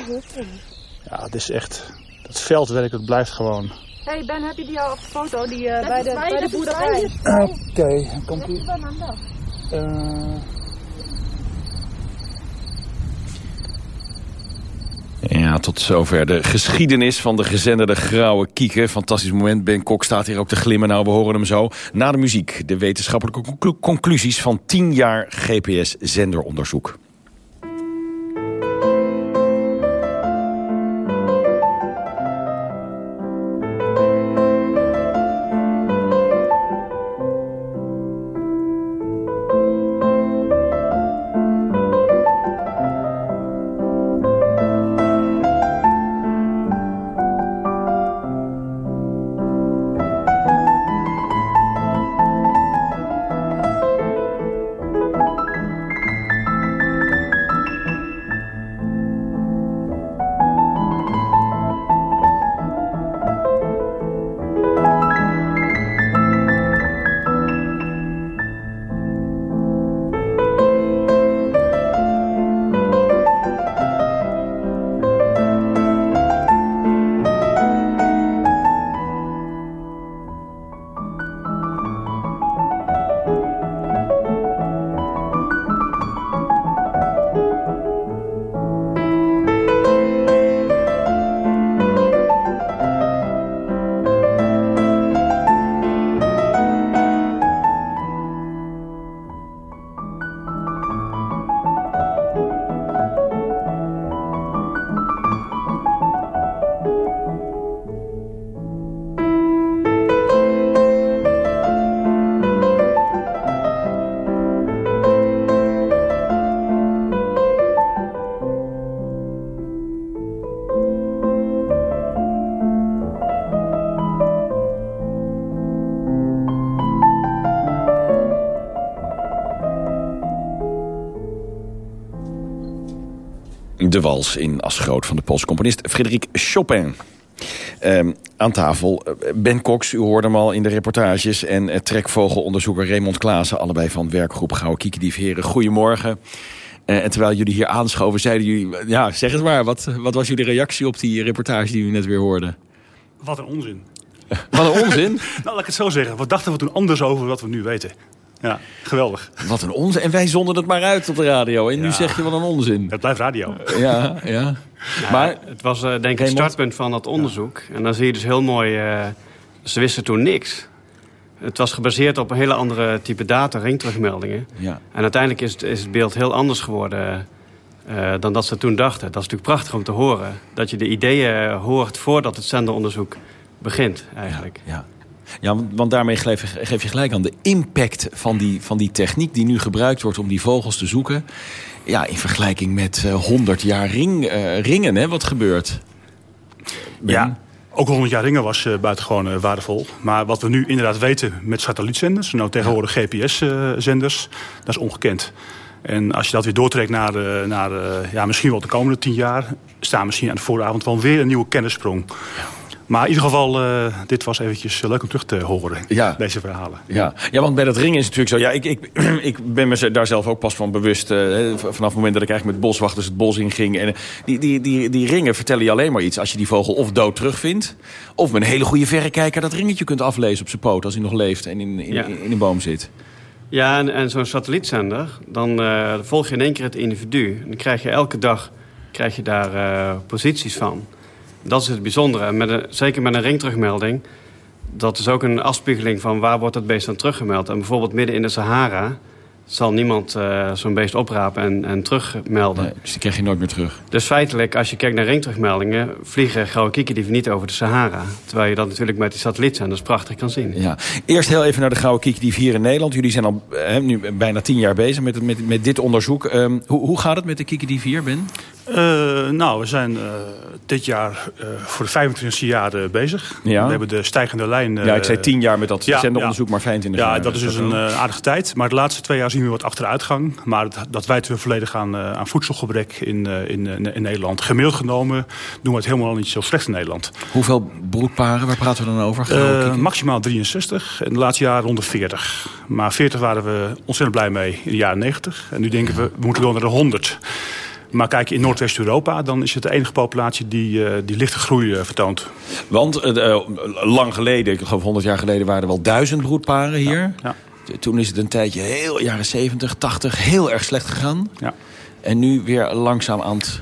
Ja, het is echt... Dat veldwerk, dat blijft gewoon... hey Ben, heb je die al op de foto die, uh, bij, de, bij de boerderij? Oké, okay, komt ie. Uh... Ja, tot zover de geschiedenis van de gezenderde grauwe kieken. Fantastisch moment. Ben Kok staat hier ook te glimmen. Nou, we horen hem zo. Na de muziek, de wetenschappelijke conclusies van 10 jaar GPS-zenderonderzoek. De wals in Asgroot van de Poolse componist Frederik Chopin. Um, aan tafel Ben Cox, u hoorde hem al in de reportages... en uh, trekvogelonderzoeker Raymond Klaassen... allebei van werkgroep Gouwe Kiekendief Heren. Goedemorgen. Uh, en terwijl jullie hier aanschoven, zeiden jullie... ja, zeg het maar, wat, wat was jullie reactie op die reportage die u net weer hoorde? Wat een onzin. wat een onzin? nou, laat ik het zo zeggen. Wat dachten we toen anders over wat we nu weten? Ja, geweldig. Wat een onzin. En wij zonden het maar uit op de radio. En nu zeg je wat een onzin. Het blijft radio. Ja, ja. maar het was uh, denk ik het startpunt van dat onderzoek. En dan zie je dus heel mooi... Uh, ze wisten toen niks. Het was gebaseerd op een hele andere type data, ringterugmeldingen. Ja. En uiteindelijk is het, is het beeld heel anders geworden... Uh, dan dat ze toen dachten. Dat is natuurlijk prachtig om te horen. Dat je de ideeën hoort voordat het zenderonderzoek begint, eigenlijk. Ja, ja. Ja, want daarmee geef, geef, je gelijk aan de impact van die, van die techniek... die nu gebruikt wordt om die vogels te zoeken. Ja, in vergelijking met uh, 100 jaar ring, uh, ringen, hè, wat gebeurt. Ben? Ja, ook 100 jaar ringen was uh, buitengewoon waardevol. Maar wat we nu inderdaad weten met satellietzenders... nou tegenwoordig GPS-zenders, dat is ongekend. En als je dat weer doortrekt naar, naar ja, misschien wel de komende 10 jaar... staan misschien aan de vooravond wel weer een nieuwe kennissprong. Maar in ieder geval, uh, dit was eventjes leuk om terug te horen, ja. deze verhalen. Ja. ja, want bij dat ringen is het natuurlijk zo... Ja, ik, ik, ik ben me daar zelf ook pas van bewust... Uh, vanaf het moment dat ik eigenlijk met boswachters het bos inging. En, die, die, die, die ringen vertellen je alleen maar iets als je die vogel of dood terugvindt... of met een hele goede verrekijker dat ringetje kunt aflezen op zijn poot... als hij nog leeft en in, in, ja. in, in een boom zit. Ja, en, en zo'n satelliietzender, dan uh, volg je in één keer het individu. En dan krijg je elke dag krijg je daar posities van... Dat is het bijzondere. Met een, zeker met een ringterugmelding. Dat is ook een afspiegeling van waar wordt het beest dan teruggemeld. En bijvoorbeeld midden in de Sahara zal niemand uh, zo'n beest oprapen en, en terugmelden. Nee, dus die krijg je nooit meer terug. Dus feitelijk, als je kijkt naar ringterugmeldingen... vliegen grauwe kiekendieven niet over de Sahara. Terwijl je dat natuurlijk met die satellietzenders prachtig kan zien. Ja. Eerst heel even naar de grauwe kiekendieven hier in Nederland. Jullie zijn al hè, nu bijna tien jaar bezig met, met, met dit onderzoek. Um, hoe, hoe gaat het met de kiekendief hier, Ben? Uh, nou, we zijn uh, dit jaar uh, voor de 25e jaar bezig. Ja. We hebben de stijgende lijn... ja, ik zei tien jaar met dat ja, zenderonderzoek, ja. maar 25 ja, jaar. dat is dus een aardige tijd. Maar de laatste twee jaar zien we wat achteruitgang. Maar dat, dat wijten we volledig aan, uh, aan voedselgebrek in, uh, in, in, Nederland. Gemiddeld genomen doen we het helemaal niet zo slecht in Nederland. Hoeveel broedparen, waar praten we dan over? Uh, maximaal 63. In de laatste jaren rond de 40. Maar 40 waren we ontzettend blij mee in de jaren 90. En nu denken we, we moeten door naar de 100. Maar kijk in Noordwest-Europa, dan is het de enige populatie die, uh, die lichte groei uh, vertoont. Want uh, lang geleden, ik geloof 100 jaar geleden, waren er wel duizend broedparen hier. Ja, ja. Toen is het een tijdje, heel jaren 70, 80, heel erg slecht gegaan. Ja. En nu weer langzaam aan het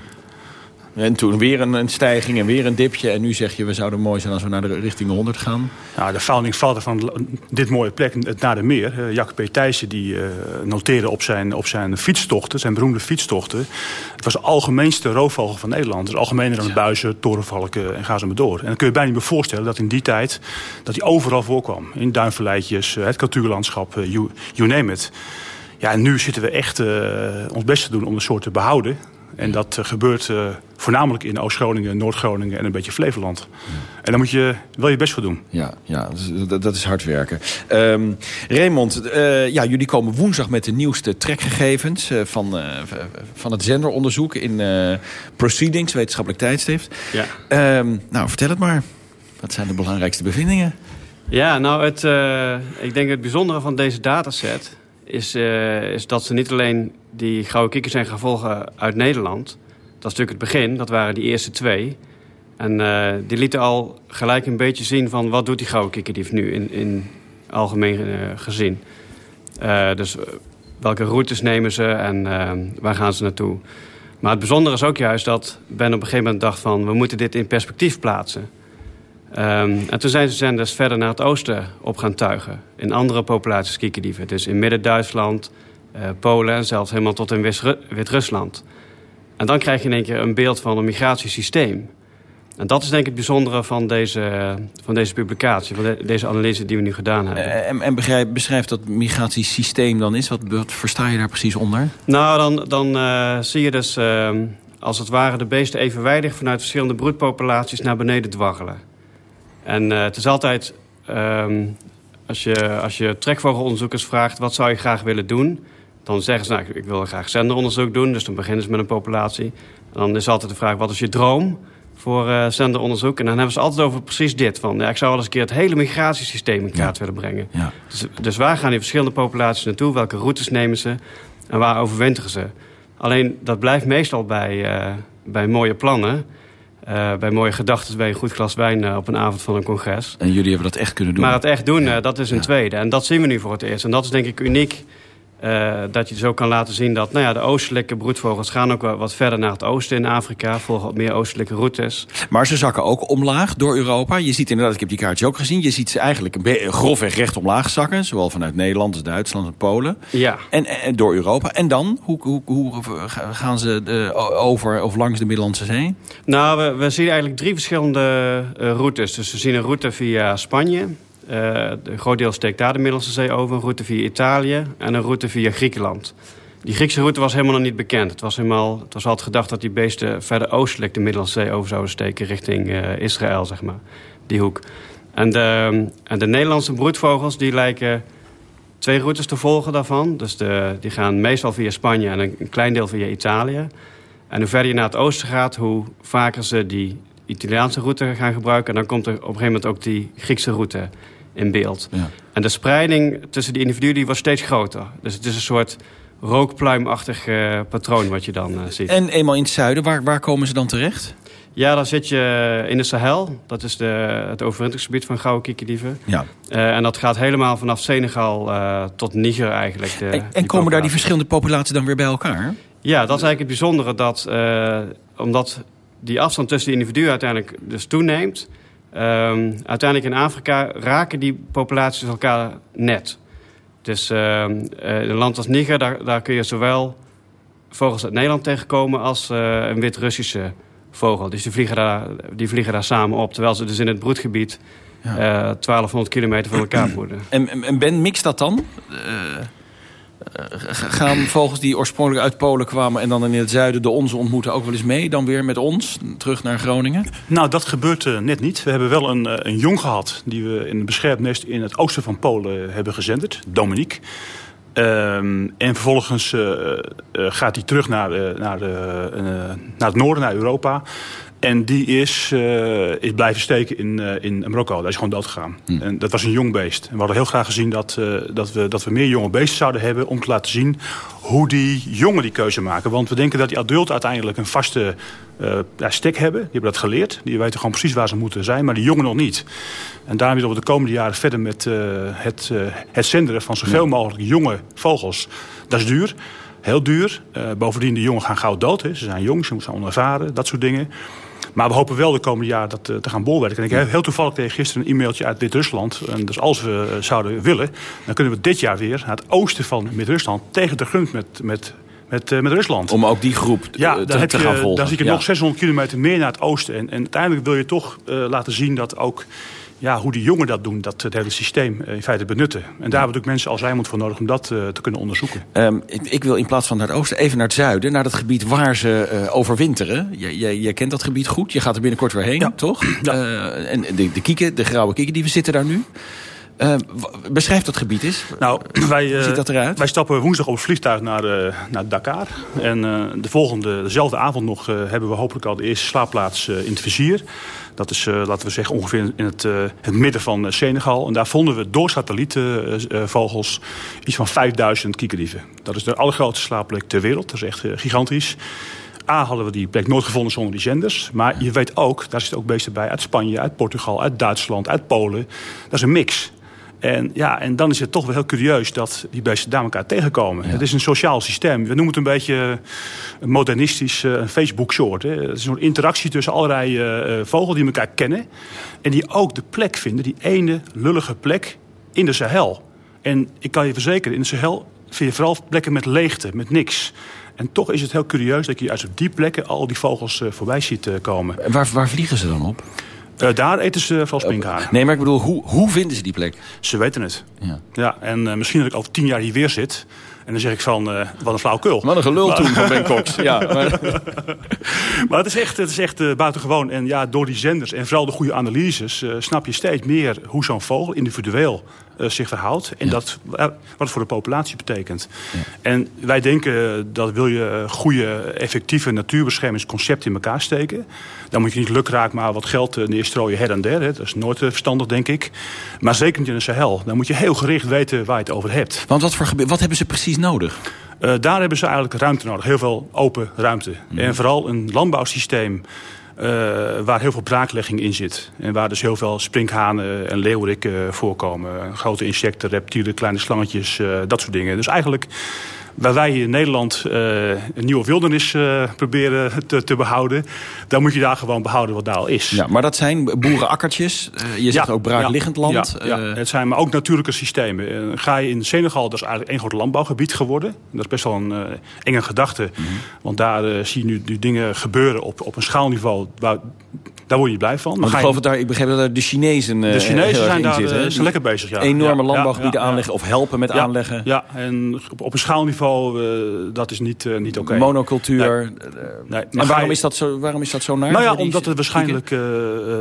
en toen weer een, een, stijging en weer een dipje. En nu zeg je, we zouden mooi zijn als we naar de richting 100 gaan. Nou, de founding father van dit mooie plek, het Nadermeer, uh, Jacob P. Thijssen, die uh, noteerde op zijn, op zijn fietstochten, zijn beroemde fietstochten. Het was de algemeenste roofvogel van Nederland. Dus algemener dan de buizen, torenvalken en ga zo maar door. En dan kun je bijna niet meer voorstellen dat in die tijd, dat hij overal voorkwam. In duinverleidjes, het cultuurlandschap, you, you name it. Ja, en nu zitten we echt uh, ons best te doen om de soort te behouden. En dat uh, gebeurt uh, voornamelijk in Oost-Groningen, Noord-Groningen en een beetje Flevoland. Ja. En daar moet je wel je best voor doen. Ja, ja dat, dat is hard werken. Um, Raymond, uh, ja, jullie komen woensdag met de nieuwste trekgegevens... van, van het zenderonderzoek in Proceedings, wetenschappelijk tijdstift. Ja. Um, nou, vertel het maar. Wat zijn de belangrijkste bevindingen? Ja, nou, het, ik denk het bijzondere van deze dataset is, uh, is dat ze niet alleen die gouden kikkers zijn gaan volgen uit Nederland. Dat is natuurlijk het begin, dat waren die eerste twee. En uh, die lieten al gelijk een beetje zien van wat doet die gouden kikkerdief nu in, in algemeen uh, gezien. dus welke routes nemen ze en waar gaan ze naartoe. Maar het bijzondere is ook juist dat Ben op een gegeven moment dacht van... we moeten dit in perspectief plaatsen. Um, en toen zijn ze zenders verder naar het oosten op gaan tuigen. In andere populaties kiekerdieven. Dus in Midden-Duitsland, uh, Polen en zelfs helemaal tot in Wit-Rusland. En dan krijg je in één keer een beeld van een migratiesysteem. En dat is denk ik het bijzondere van deze, van deze publicatie, van de, deze analyse die we nu gedaan hebben. Uh, en en begrijp, beschrijf dat migratiesysteem dan is. Wat, wat, versta je daar precies onder? Nou, dan, dan uh, zie je dus uh, als het ware de beesten evenwijdig vanuit verschillende broedpopulaties naar beneden dwarrelen. En uh, het is altijd, um, als, je, als je trekvogelonderzoekers vraagt... wat zou je graag willen doen... dan zeggen ze, nou, ik wil graag zenderonderzoek doen. Dus dan beginnen ze met een populatie. En dan is altijd de vraag, wat is je droom voor uh, zenderonderzoek? En dan hebben ze altijd over precies dit. Van, ja, ik zou wel eens een keer het hele migratiesysteem in kaart willen brengen. Ja. Dus, dus waar gaan die verschillende populaties naartoe? Welke routes nemen ze? En waar overwinteren ze? Alleen, dat blijft meestal bij, uh, bij mooie plannen... Uh, bij mooie gedachten bij een goed glas wijn uh, op een avond van een congres. En jullie hebben dat echt kunnen doen? Maar het echt doen, uh, dat is een ja. tweede. En dat zien we nu voor het eerst. En dat is denk ik uniek uh, dat je zo kan laten zien dat nou ja, de oostelijke broedvogels gaan ook wat verder naar het oosten in Afrika, volgen wat meer oostelijke routes. Maar ze zakken ook omlaag door Europa. Je ziet inderdaad, ik heb die kaartjes ook gezien, je ziet ze eigenlijk grofweg recht omlaag zakken, zowel vanuit Nederland als Duitsland en Polen. Ja. En, en door Europa. En dan, hoe, hoe, hoe gaan ze de, over of langs de Middellandse Zee? Nou, we, we zien eigenlijk drie verschillende uh, routes. Dus we zien een route via Spanje. Uh, een groot deel steekt daar de Middellandse Zee over. Een route via Italië en een route via Griekenland. Die Griekse route was helemaal nog niet bekend. Het was, helemaal, het was altijd gedacht dat die beesten verder oostelijk de Middellandse Zee over zouden steken... richting uh, Israël, zeg maar, die hoek. En de, en de Nederlandse broedvogels die lijken twee routes te volgen daarvan. Dus de, die gaan meestal via Spanje en een, een klein deel via Italië. En hoe verder je naar het oosten gaat, hoe vaker ze die Italiaanse route gaan gebruiken. En dan komt er op een gegeven moment ook die Griekse route in beeld. Ja. En de spreiding tussen die individuen die wordt steeds groter. Dus het is een soort rookpluimachtig uh, patroon wat je dan uh, ziet. En eenmaal in het zuiden, waar, waar komen ze dan terecht? Ja, dan zit je in de Sahel. Dat is de, het overwinteringsgebied van gouden kiekerdieven. Ja. Uh, en dat gaat helemaal vanaf Senegal tot Niger eigenlijk. De, en, en komen daar die verschillende populaties dan weer bij elkaar? Ja, dat is eigenlijk het bijzondere. Dat, omdat die afstand tussen de individuen uiteindelijk dus toeneemt... Um, uiteindelijk in Afrika raken die populaties elkaar net. Dus uh, een land als Niger, daar, daar kun je zowel vogels uit Nederland tegenkomen... als uh, een wit-Russische vogel. Dus die vliegen, daar, die vliegen daar samen op. Terwijl ze dus in het broedgebied ja. uh, 1200 kilometer van elkaar broeden. En, en Ben, mixt dat dan? Uh, gaan vogels die oorspronkelijk uit Polen kwamen... en dan in het zuiden de onze ontmoeten ook wel eens mee? Dan weer met ons, terug naar Groningen? Nou, dat gebeurt uh, net niet. We hebben wel een, uh, een jong gehad... die we in een beschermd nest in het oosten van Polen hebben gezenderd. Dominique. Ehm, en vervolgens gaat hij terug naar, naar, naar het noorden, naar Europa. En die is, uh, is blijven steken in, uh, in Marokko. Daar is gewoon dood gegaan. Hmm. En dat was een jong beest. En we hadden heel graag gezien dat, uh, dat, we, dat we meer jonge beesten zouden hebben... om te laten zien hoe die jongen die keuze maken. Want we denken dat die adulten uiteindelijk een vaste ja, stek hebben. Die hebben dat geleerd. Die weten gewoon precies waar ze moeten zijn. Maar die jongen nog niet. En daarom willen we de komende jaren verder met het, het zenderen... van zoveel mogelijk jonge vogels. Dat is duur. Heel duur. bovendien, de jongen gaan gauw dood. Hè. Ze zijn jong, ze zijn onervaren, dat soort dingen. Maar we hopen wel de komende jaar dat te gaan bolwerken. En ik heb heel toevallig tegen gisteren een e-mailtje uit Wit-Rusland. En dus als we zouden willen, dan kunnen we dit jaar weer naar het oosten van Wit-Rusland tegen de grond met, met met, uh, met Rusland. Om ook die groep ja, te, te je, gaan volgen. Dan zit je ja. nog 600 kilometer meer naar het oosten. En, en uiteindelijk wil je toch uh, laten zien dat ook ja, hoe die jongen dat doen, dat het hele systeem in feite benutten. En daar hebben we natuurlijk mensen als Rijnmond voor nodig om dat uh, te kunnen onderzoeken. Um, ik, ik, wil in plaats van naar het oosten even naar het zuiden, naar het gebied waar ze uh, overwinteren. Je, je, je, kent dat gebied goed, je gaat er binnenkort weer heen, ja. toch? Ja. Uh, en de, de kieken, de grauwe kieken, die we zitten daar nu. Uh, beschrijf dat gebied eens. Nou, wij, Hoe ziet dat eruit? wij stappen woensdag op het vliegtuig naar, uh, naar Dakar. En de volgende, dezelfde avond nog, hebben we hopelijk al de eerste slaapplaats in het vizier. Dat is, laten we zeggen, ongeveer in het, het midden van Senegal. En daar vonden we door satellietenvogels iets van 5000 kiekerdieven. Dat is de allergrootste slaapplek ter wereld. Dat is echt gigantisch. A, hadden we die plek nooit gevonden zonder die zenders. Maar je weet ook, daar zitten ook beesten bij uit Spanje, uit Portugal, uit Duitsland, uit Polen. Dat is een mix. En, ja, en dan is het toch wel heel curieus dat die beesten daar elkaar tegenkomen. Ja. Het is een sociaal systeem. We noemen het een beetje een modernistisch uh, Facebook-short. Het is een soort interactie tussen allerlei uh, vogels die elkaar kennen. En die ook de plek vinden, die ene lullige plek in de Sahel. En ik kan je verzekeren, in de Sahel vind je vooral plekken met leegte, met niks. En toch is het heel curieus dat je uit die plekken al die vogels voorbij ziet komen. En waar, waar vliegen ze dan op? Uh, daar eten ze vooral nee, maar ik bedoel, hoe, hoe vinden ze die plek? Ze weten het. Ja. ja en misschien dat ik over tien jaar hier weer zit... En dan zeg ik van, uh, wat een flauwkul. Wat een gelul maar, toen van Ben Cox. ja, maar... maar het is echt, het is echt uh, buitengewoon. En ja, door die zenders en vooral de goede analyses... Uh, snap je steeds meer hoe zo'n vogel individueel zich verhoudt. En ja. dat, wat het voor de populatie betekent. Ja. En wij denken dat wil je goede, effectieve natuurbeschermingsconcepten in elkaar steken... dan moet je niet lukraak maar wat geld neerstrooien her en der. Hè. Dat is nooit verstandig, denk ik. Maar zeker niet in de Sahel. Dan moet je heel gericht weten waar je het over hebt. Want wat, voor, wat hebben ze precies nodig? Uh, daar hebben ze eigenlijk ruimte nodig. Heel veel open ruimte. Mm. En vooral een landbouwsysteem uh, waar heel veel braaklegging in zit. En waar dus heel veel sprinkhanen en leeuwerikken voorkomen. Grote insecten, reptielen, kleine slangetjes, uh, dat soort dingen. Dus eigenlijk waar wij in Nederland uh, een nieuwe wildernis uh, proberen te, te, behouden... dan moet je daar gewoon behouden wat daar al is. Ja, maar dat zijn boerenakkertjes. Uh, je zegt ja, ook braakliggend ja, land. Ja, ja, het zijn maar ook natuurlijke systemen. ga je in Senegal, dat is eigenlijk één groot landbouwgebied geworden. Dat is best wel een enge gedachte. Mm -hmm. Want daar zie je nu, nu, dingen gebeuren op, op een schaalniveau... Waar, daar word je blij van. Maar ik, geloof dat daar, ik begrijp dat daar de Chinezen De Chinezen zijn daar zitten, zijn lekker bezig, ja. Enorme landbouwgebieden aanleggen of helpen met aanleggen. Ja, en op, een schaalniveau, uh, dat is niet, niet oké. Monocultuur. Nee. En waarom, is dat zo, waarom is dat zo naar? Nou ja, omdat het waarschijnlijk,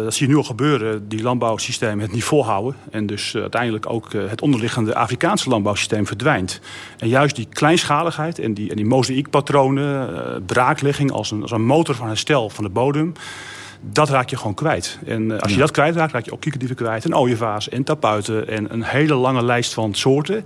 dat zie je nu al gebeuren, die landbouwsystemen het niet volhouden. En dus uiteindelijk ook het onderliggende Afrikaanse landbouwsysteem verdwijnt. En juist die kleinschaligheid en die, en die mozaïekpatronen, braaklegging als een, als een motor van herstel van de bodem dat raak je gewoon kwijt. En uh, als je ja. dat kwijtraakt, raak je ook kiekerdieven kwijt. En ooievaars en tapuiten. En een hele lange lijst van soorten...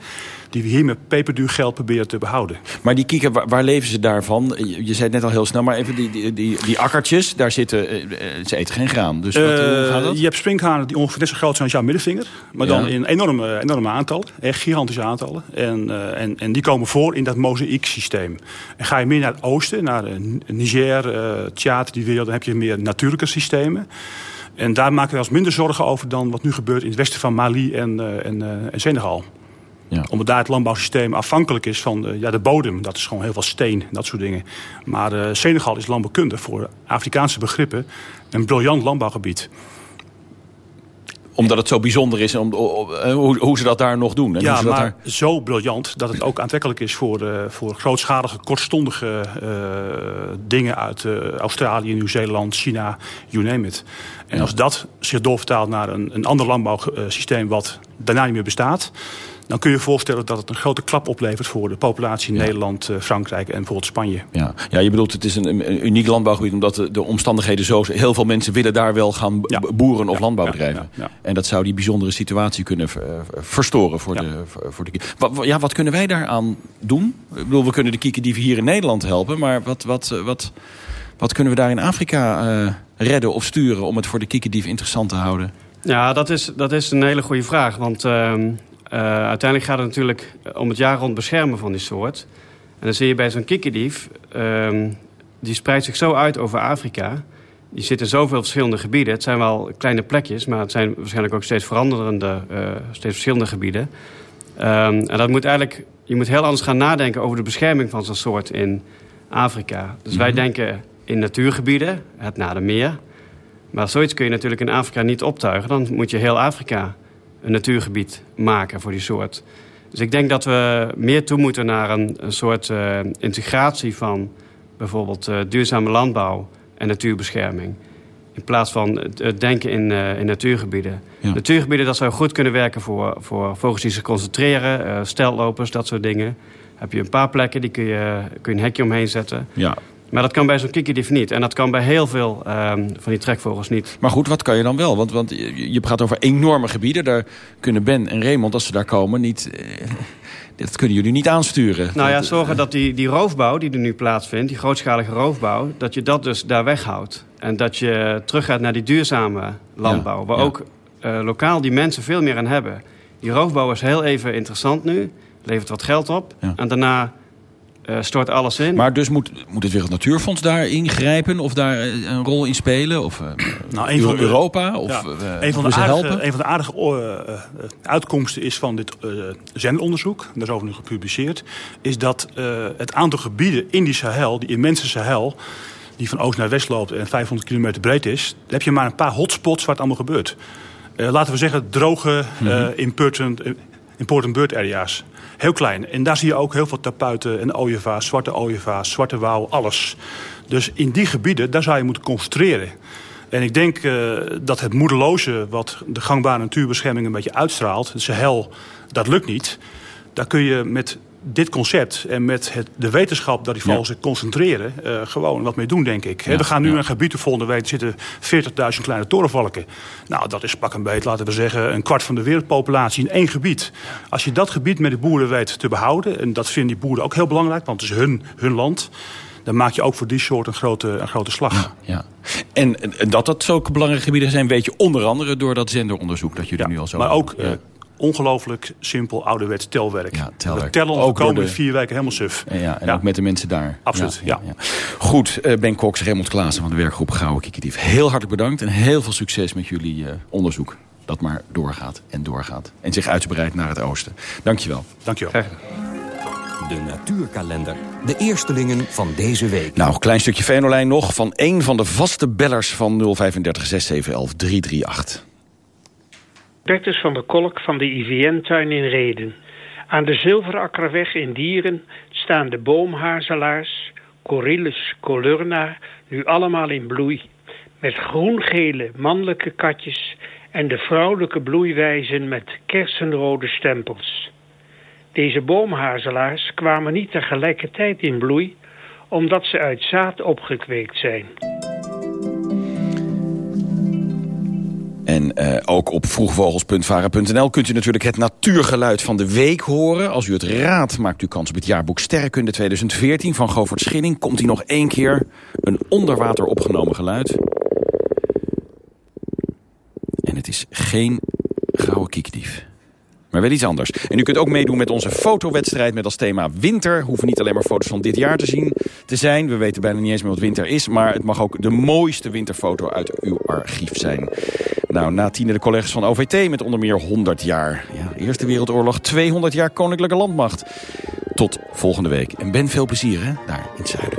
die we hier met peperduur geld proberen te behouden. Maar die kieken, waar, waar leven ze daarvan? Je, je zei het net al heel snel, maar even die, die, die, die akkertjes... daar zitten, uh, ze eten geen graan. Dus wat, uh, hoe gaat dat? Je hebt sprinkhanen die ongeveer net zo groot zijn als jouw middenvinger. Maar dan in enorme, enorme aantallen. Echt gigantische aantallen. En, uh, en, en die komen voor in dat mozaïeksysteem. En ga je meer naar het oosten, naar Niger, Tjaat, die wereld... dan heb je meer natuurlijke En daar maken we ons minder zorgen over dan wat nu gebeurt in het westen van Mali en, uh, en, uh, en Senegal. Ja. Omdat daar het landbouwsysteem afhankelijk is van de, ja, de bodem. Dat is gewoon heel veel steen, dat soort dingen. Maar Senegal is landbouwkundig voor Afrikaanse begrippen een briljant landbouwgebied omdat het zo bijzonder is om, hoe, hoe ze dat daar nog doen. En ja, hoe ze maar dat daar... zo briljant dat het ook aantrekkelijk is voor, uh, voor grootschalige, kortstondige uh, dingen uit uh, Australië, Nieuw-Zeeland, China, you name it. En ja. als dat zich doorvertaalt naar een, een ander landbouwsysteem wat daarna niet meer bestaat, dan kun je je voorstellen dat het een grote klap oplevert... voor de populatie in Nederland, uh, Frankrijk en bijvoorbeeld Spanje. Ja, ja je bedoelt het is een, een uniek landbouwgebied... omdat de, de, omstandigheden zo zijn. Heel veel mensen willen daar wel gaan boeren of landbouw bedrijven. En dat zou die bijzondere situatie kunnen verstoren voor, de, voor de wat, ja, wat kunnen wij daaraan doen? Ik bedoel, we kunnen de kiekendieven hier in Nederland helpen... maar wat, wat, wat, wat kunnen we daar in Afrika uh, redden of sturen... om het voor de kiekendief interessant te houden? Ja, dat is, dat is een hele goede vraag. Want uh, uiteindelijk gaat het natuurlijk om het jaar rond beschermen van die soort. En dan zie je bij zo'n kikkerdief... Ehm, die spreidt zich zo uit over Afrika. Die zit in zoveel verschillende gebieden. Het zijn wel kleine plekjes, maar het zijn waarschijnlijk ook steeds veranderende, steeds verschillende gebieden. Um, en dat moet eigenlijk, je moet heel anders gaan nadenken over de bescherming van zo'n soort in Afrika. Dus wij mhm. denken in natuurgebieden, het Nadermeer. Maar zoiets kun je natuurlijk in Afrika niet optuigen. Dan moet je heel Afrika een natuurgebied maken voor die soort. Dus ik denk dat we meer toe moeten naar een, een soort uh, integratie van bijvoorbeeld uh, duurzame landbouw en natuurbescherming. In plaats van het denken in, uh, in natuurgebieden. Natuurgebieden dat zou goed kunnen werken voor, voor vogels die zich concentreren, uh, steltlopers, dat soort dingen. Heb je een paar plekken, die kun je, kun je een hekje omheen zetten. Ja. Maar dat kan bij zo'n kikkerdief niet. En dat kan bij heel veel um, van die trekvogels niet. Maar goed, wat kan je dan wel? Want, want je, praat over enorme gebieden. Daar kunnen Ben en Raymond, als ze daar komen, niet... Uh, dat kunnen jullie niet aansturen. Nou ja, zorgen dat die, die roofbouw die er nu plaatsvindt... die grootschalige roofbouw, dat je dat dus daar weghoudt. En dat je teruggaat naar die duurzame landbouw. waar ook uh, lokaal die mensen veel meer aan hebben. Die roofbouw is heel even interessant nu. Levert wat geld op. Ja. En daarna uh, stort alles in. Maar dus moet, moet het Wereld Natuurfonds daar ingrijpen of daar eh, een rol in spelen? Of uh, nou, een van de, Europa? Of, ja, een, van de aardige, een van de aardige uitkomsten is van dit zenderonderzoek, daar is over nu gepubliceerd, is dat het aantal gebieden in die Sahel, die immense Sahel, die van oost naar west loopt en 500 kilometer breed is, daar heb je maar een paar hotspots waar het allemaal gebeurt. laten we zeggen droge, mm -hmm. important, important bird areas. Heel klein. En daar zie je ook heel veel tapuiten en ooievaars, zwarte ooievaars, zwarte wouw, alles. Dus in die gebieden, daar zou je moeten concentreren. En ik denk uh, dat het moedeloze wat de gangbare natuurbescherming een beetje uitstraalt... de Sahel, dat lukt niet. Daar kun je met dit concept en met het, de wetenschap dat die vogels zich concentreren... Uh, gewoon wat mee doen, denk ik. we gaan nu een gebied de volgende week zitten 40.000 kleine torenvalken. Nou, dat is pak een beet, laten we zeggen, een kwart van de wereldpopulatie in één gebied. Als je dat gebied met de boeren weet te behouden... en dat vinden die boeren ook heel belangrijk, want het is hun, hun land dan maak je ook voor die soort een grote, een grote slag. Ja, ja. En, en, dat dat zulke belangrijke gebieden zijn... weet je onder andere door dat zenderonderzoek dat jullie ja, nu al zo... Maar ook uh, ongelooflijk simpel ouderwets telwerk. Ja, telwerk. We tellen ook komende de... vier weken helemaal suf. Ja, en ook met de mensen daar. Absoluut, ja. Goed, uh, Ben Cox, Raymond Klaassen van de werkgroep Gouwe Kikkerdief. Heel hartelijk bedankt en heel veel succes met jullie uh, onderzoek. Dat maar doorgaat en doorgaat. En zich uitbreidt naar het oosten. Dankjewel. Dankjewel. De natuurkalender. De eerstelingen van deze week. Nou, een klein stukje Venolijn nog van één van de vaste bellers van 035 6711 338. Bertus van der Kolk van de IVN-tuin in Reden. Aan de Zilverakkerweg in Dieren staan de boomhazelaars, Corylus colurna, nu allemaal in bloei. Met groengele mannelijke katjes en de vrouwelijke bloeiwijzen met kersenrode stempels. Deze boomhazelaars kwamen niet tegelijkertijd in bloei, omdat ze uit zaad opgekweekt zijn. En uh, ook op vroegvogels.varen.nl kunt u natuurlijk het natuurgeluid van de week horen. Als u het raadt, maakt u kans op het jaarboek Sterrenkunde 2014 van Govert Schilling. Komt hij nog één keer een onderwater opgenomen geluid. En het is geen gouden kiekdief maar wel iets anders. En u kunt ook meedoen met onze fotowedstrijd met als thema winter. Hoeven niet alleen maar foto's van dit jaar te zien te zijn. We weten bijna niet eens meer wat winter is. Maar het mag ook de mooiste winterfoto uit uw archief zijn. Nou, na tiende de collega's van OVT met onder meer 100 jaar. Ja, Eerste Wereldoorlog, 200 jaar Koninklijke Landmacht. Tot volgende week. En ben veel plezier hè, daar in het zuiden.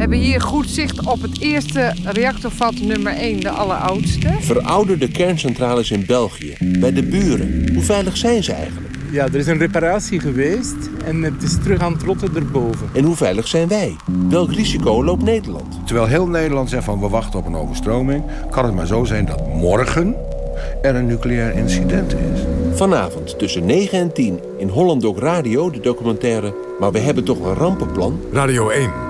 We hebben hier goed zicht op het eerste reactorvat nummer 1, de alleroudste. Verouderde kerncentrales in België, bij de buren. Hoe veilig zijn ze eigenlijk? Ja, er is een reparatie geweest en het is terug aan het rotten erboven. En hoe veilig zijn wij? Welk risico loopt Nederland? Terwijl heel Nederland zegt van we wachten op een overstroming... kan het maar zo zijn dat morgen er een nucleair incident is. Vanavond tussen 9 en 10 in Holland Doc Radio de documentaire... Maar we hebben toch een rampenplan? Radio 1.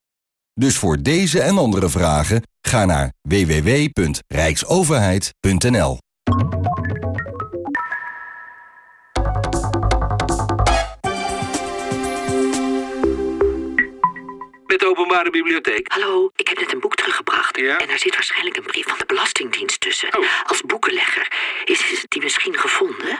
Dus voor deze en andere vragen ga naar www.rijksoverheid.nl. Met de openbare bibliotheek. Hallo, ik heb net een boek teruggebracht. En daar zit waarschijnlijk een brief van de Belastingdienst tussen. Als boekenlegger. Is die misschien gevonden?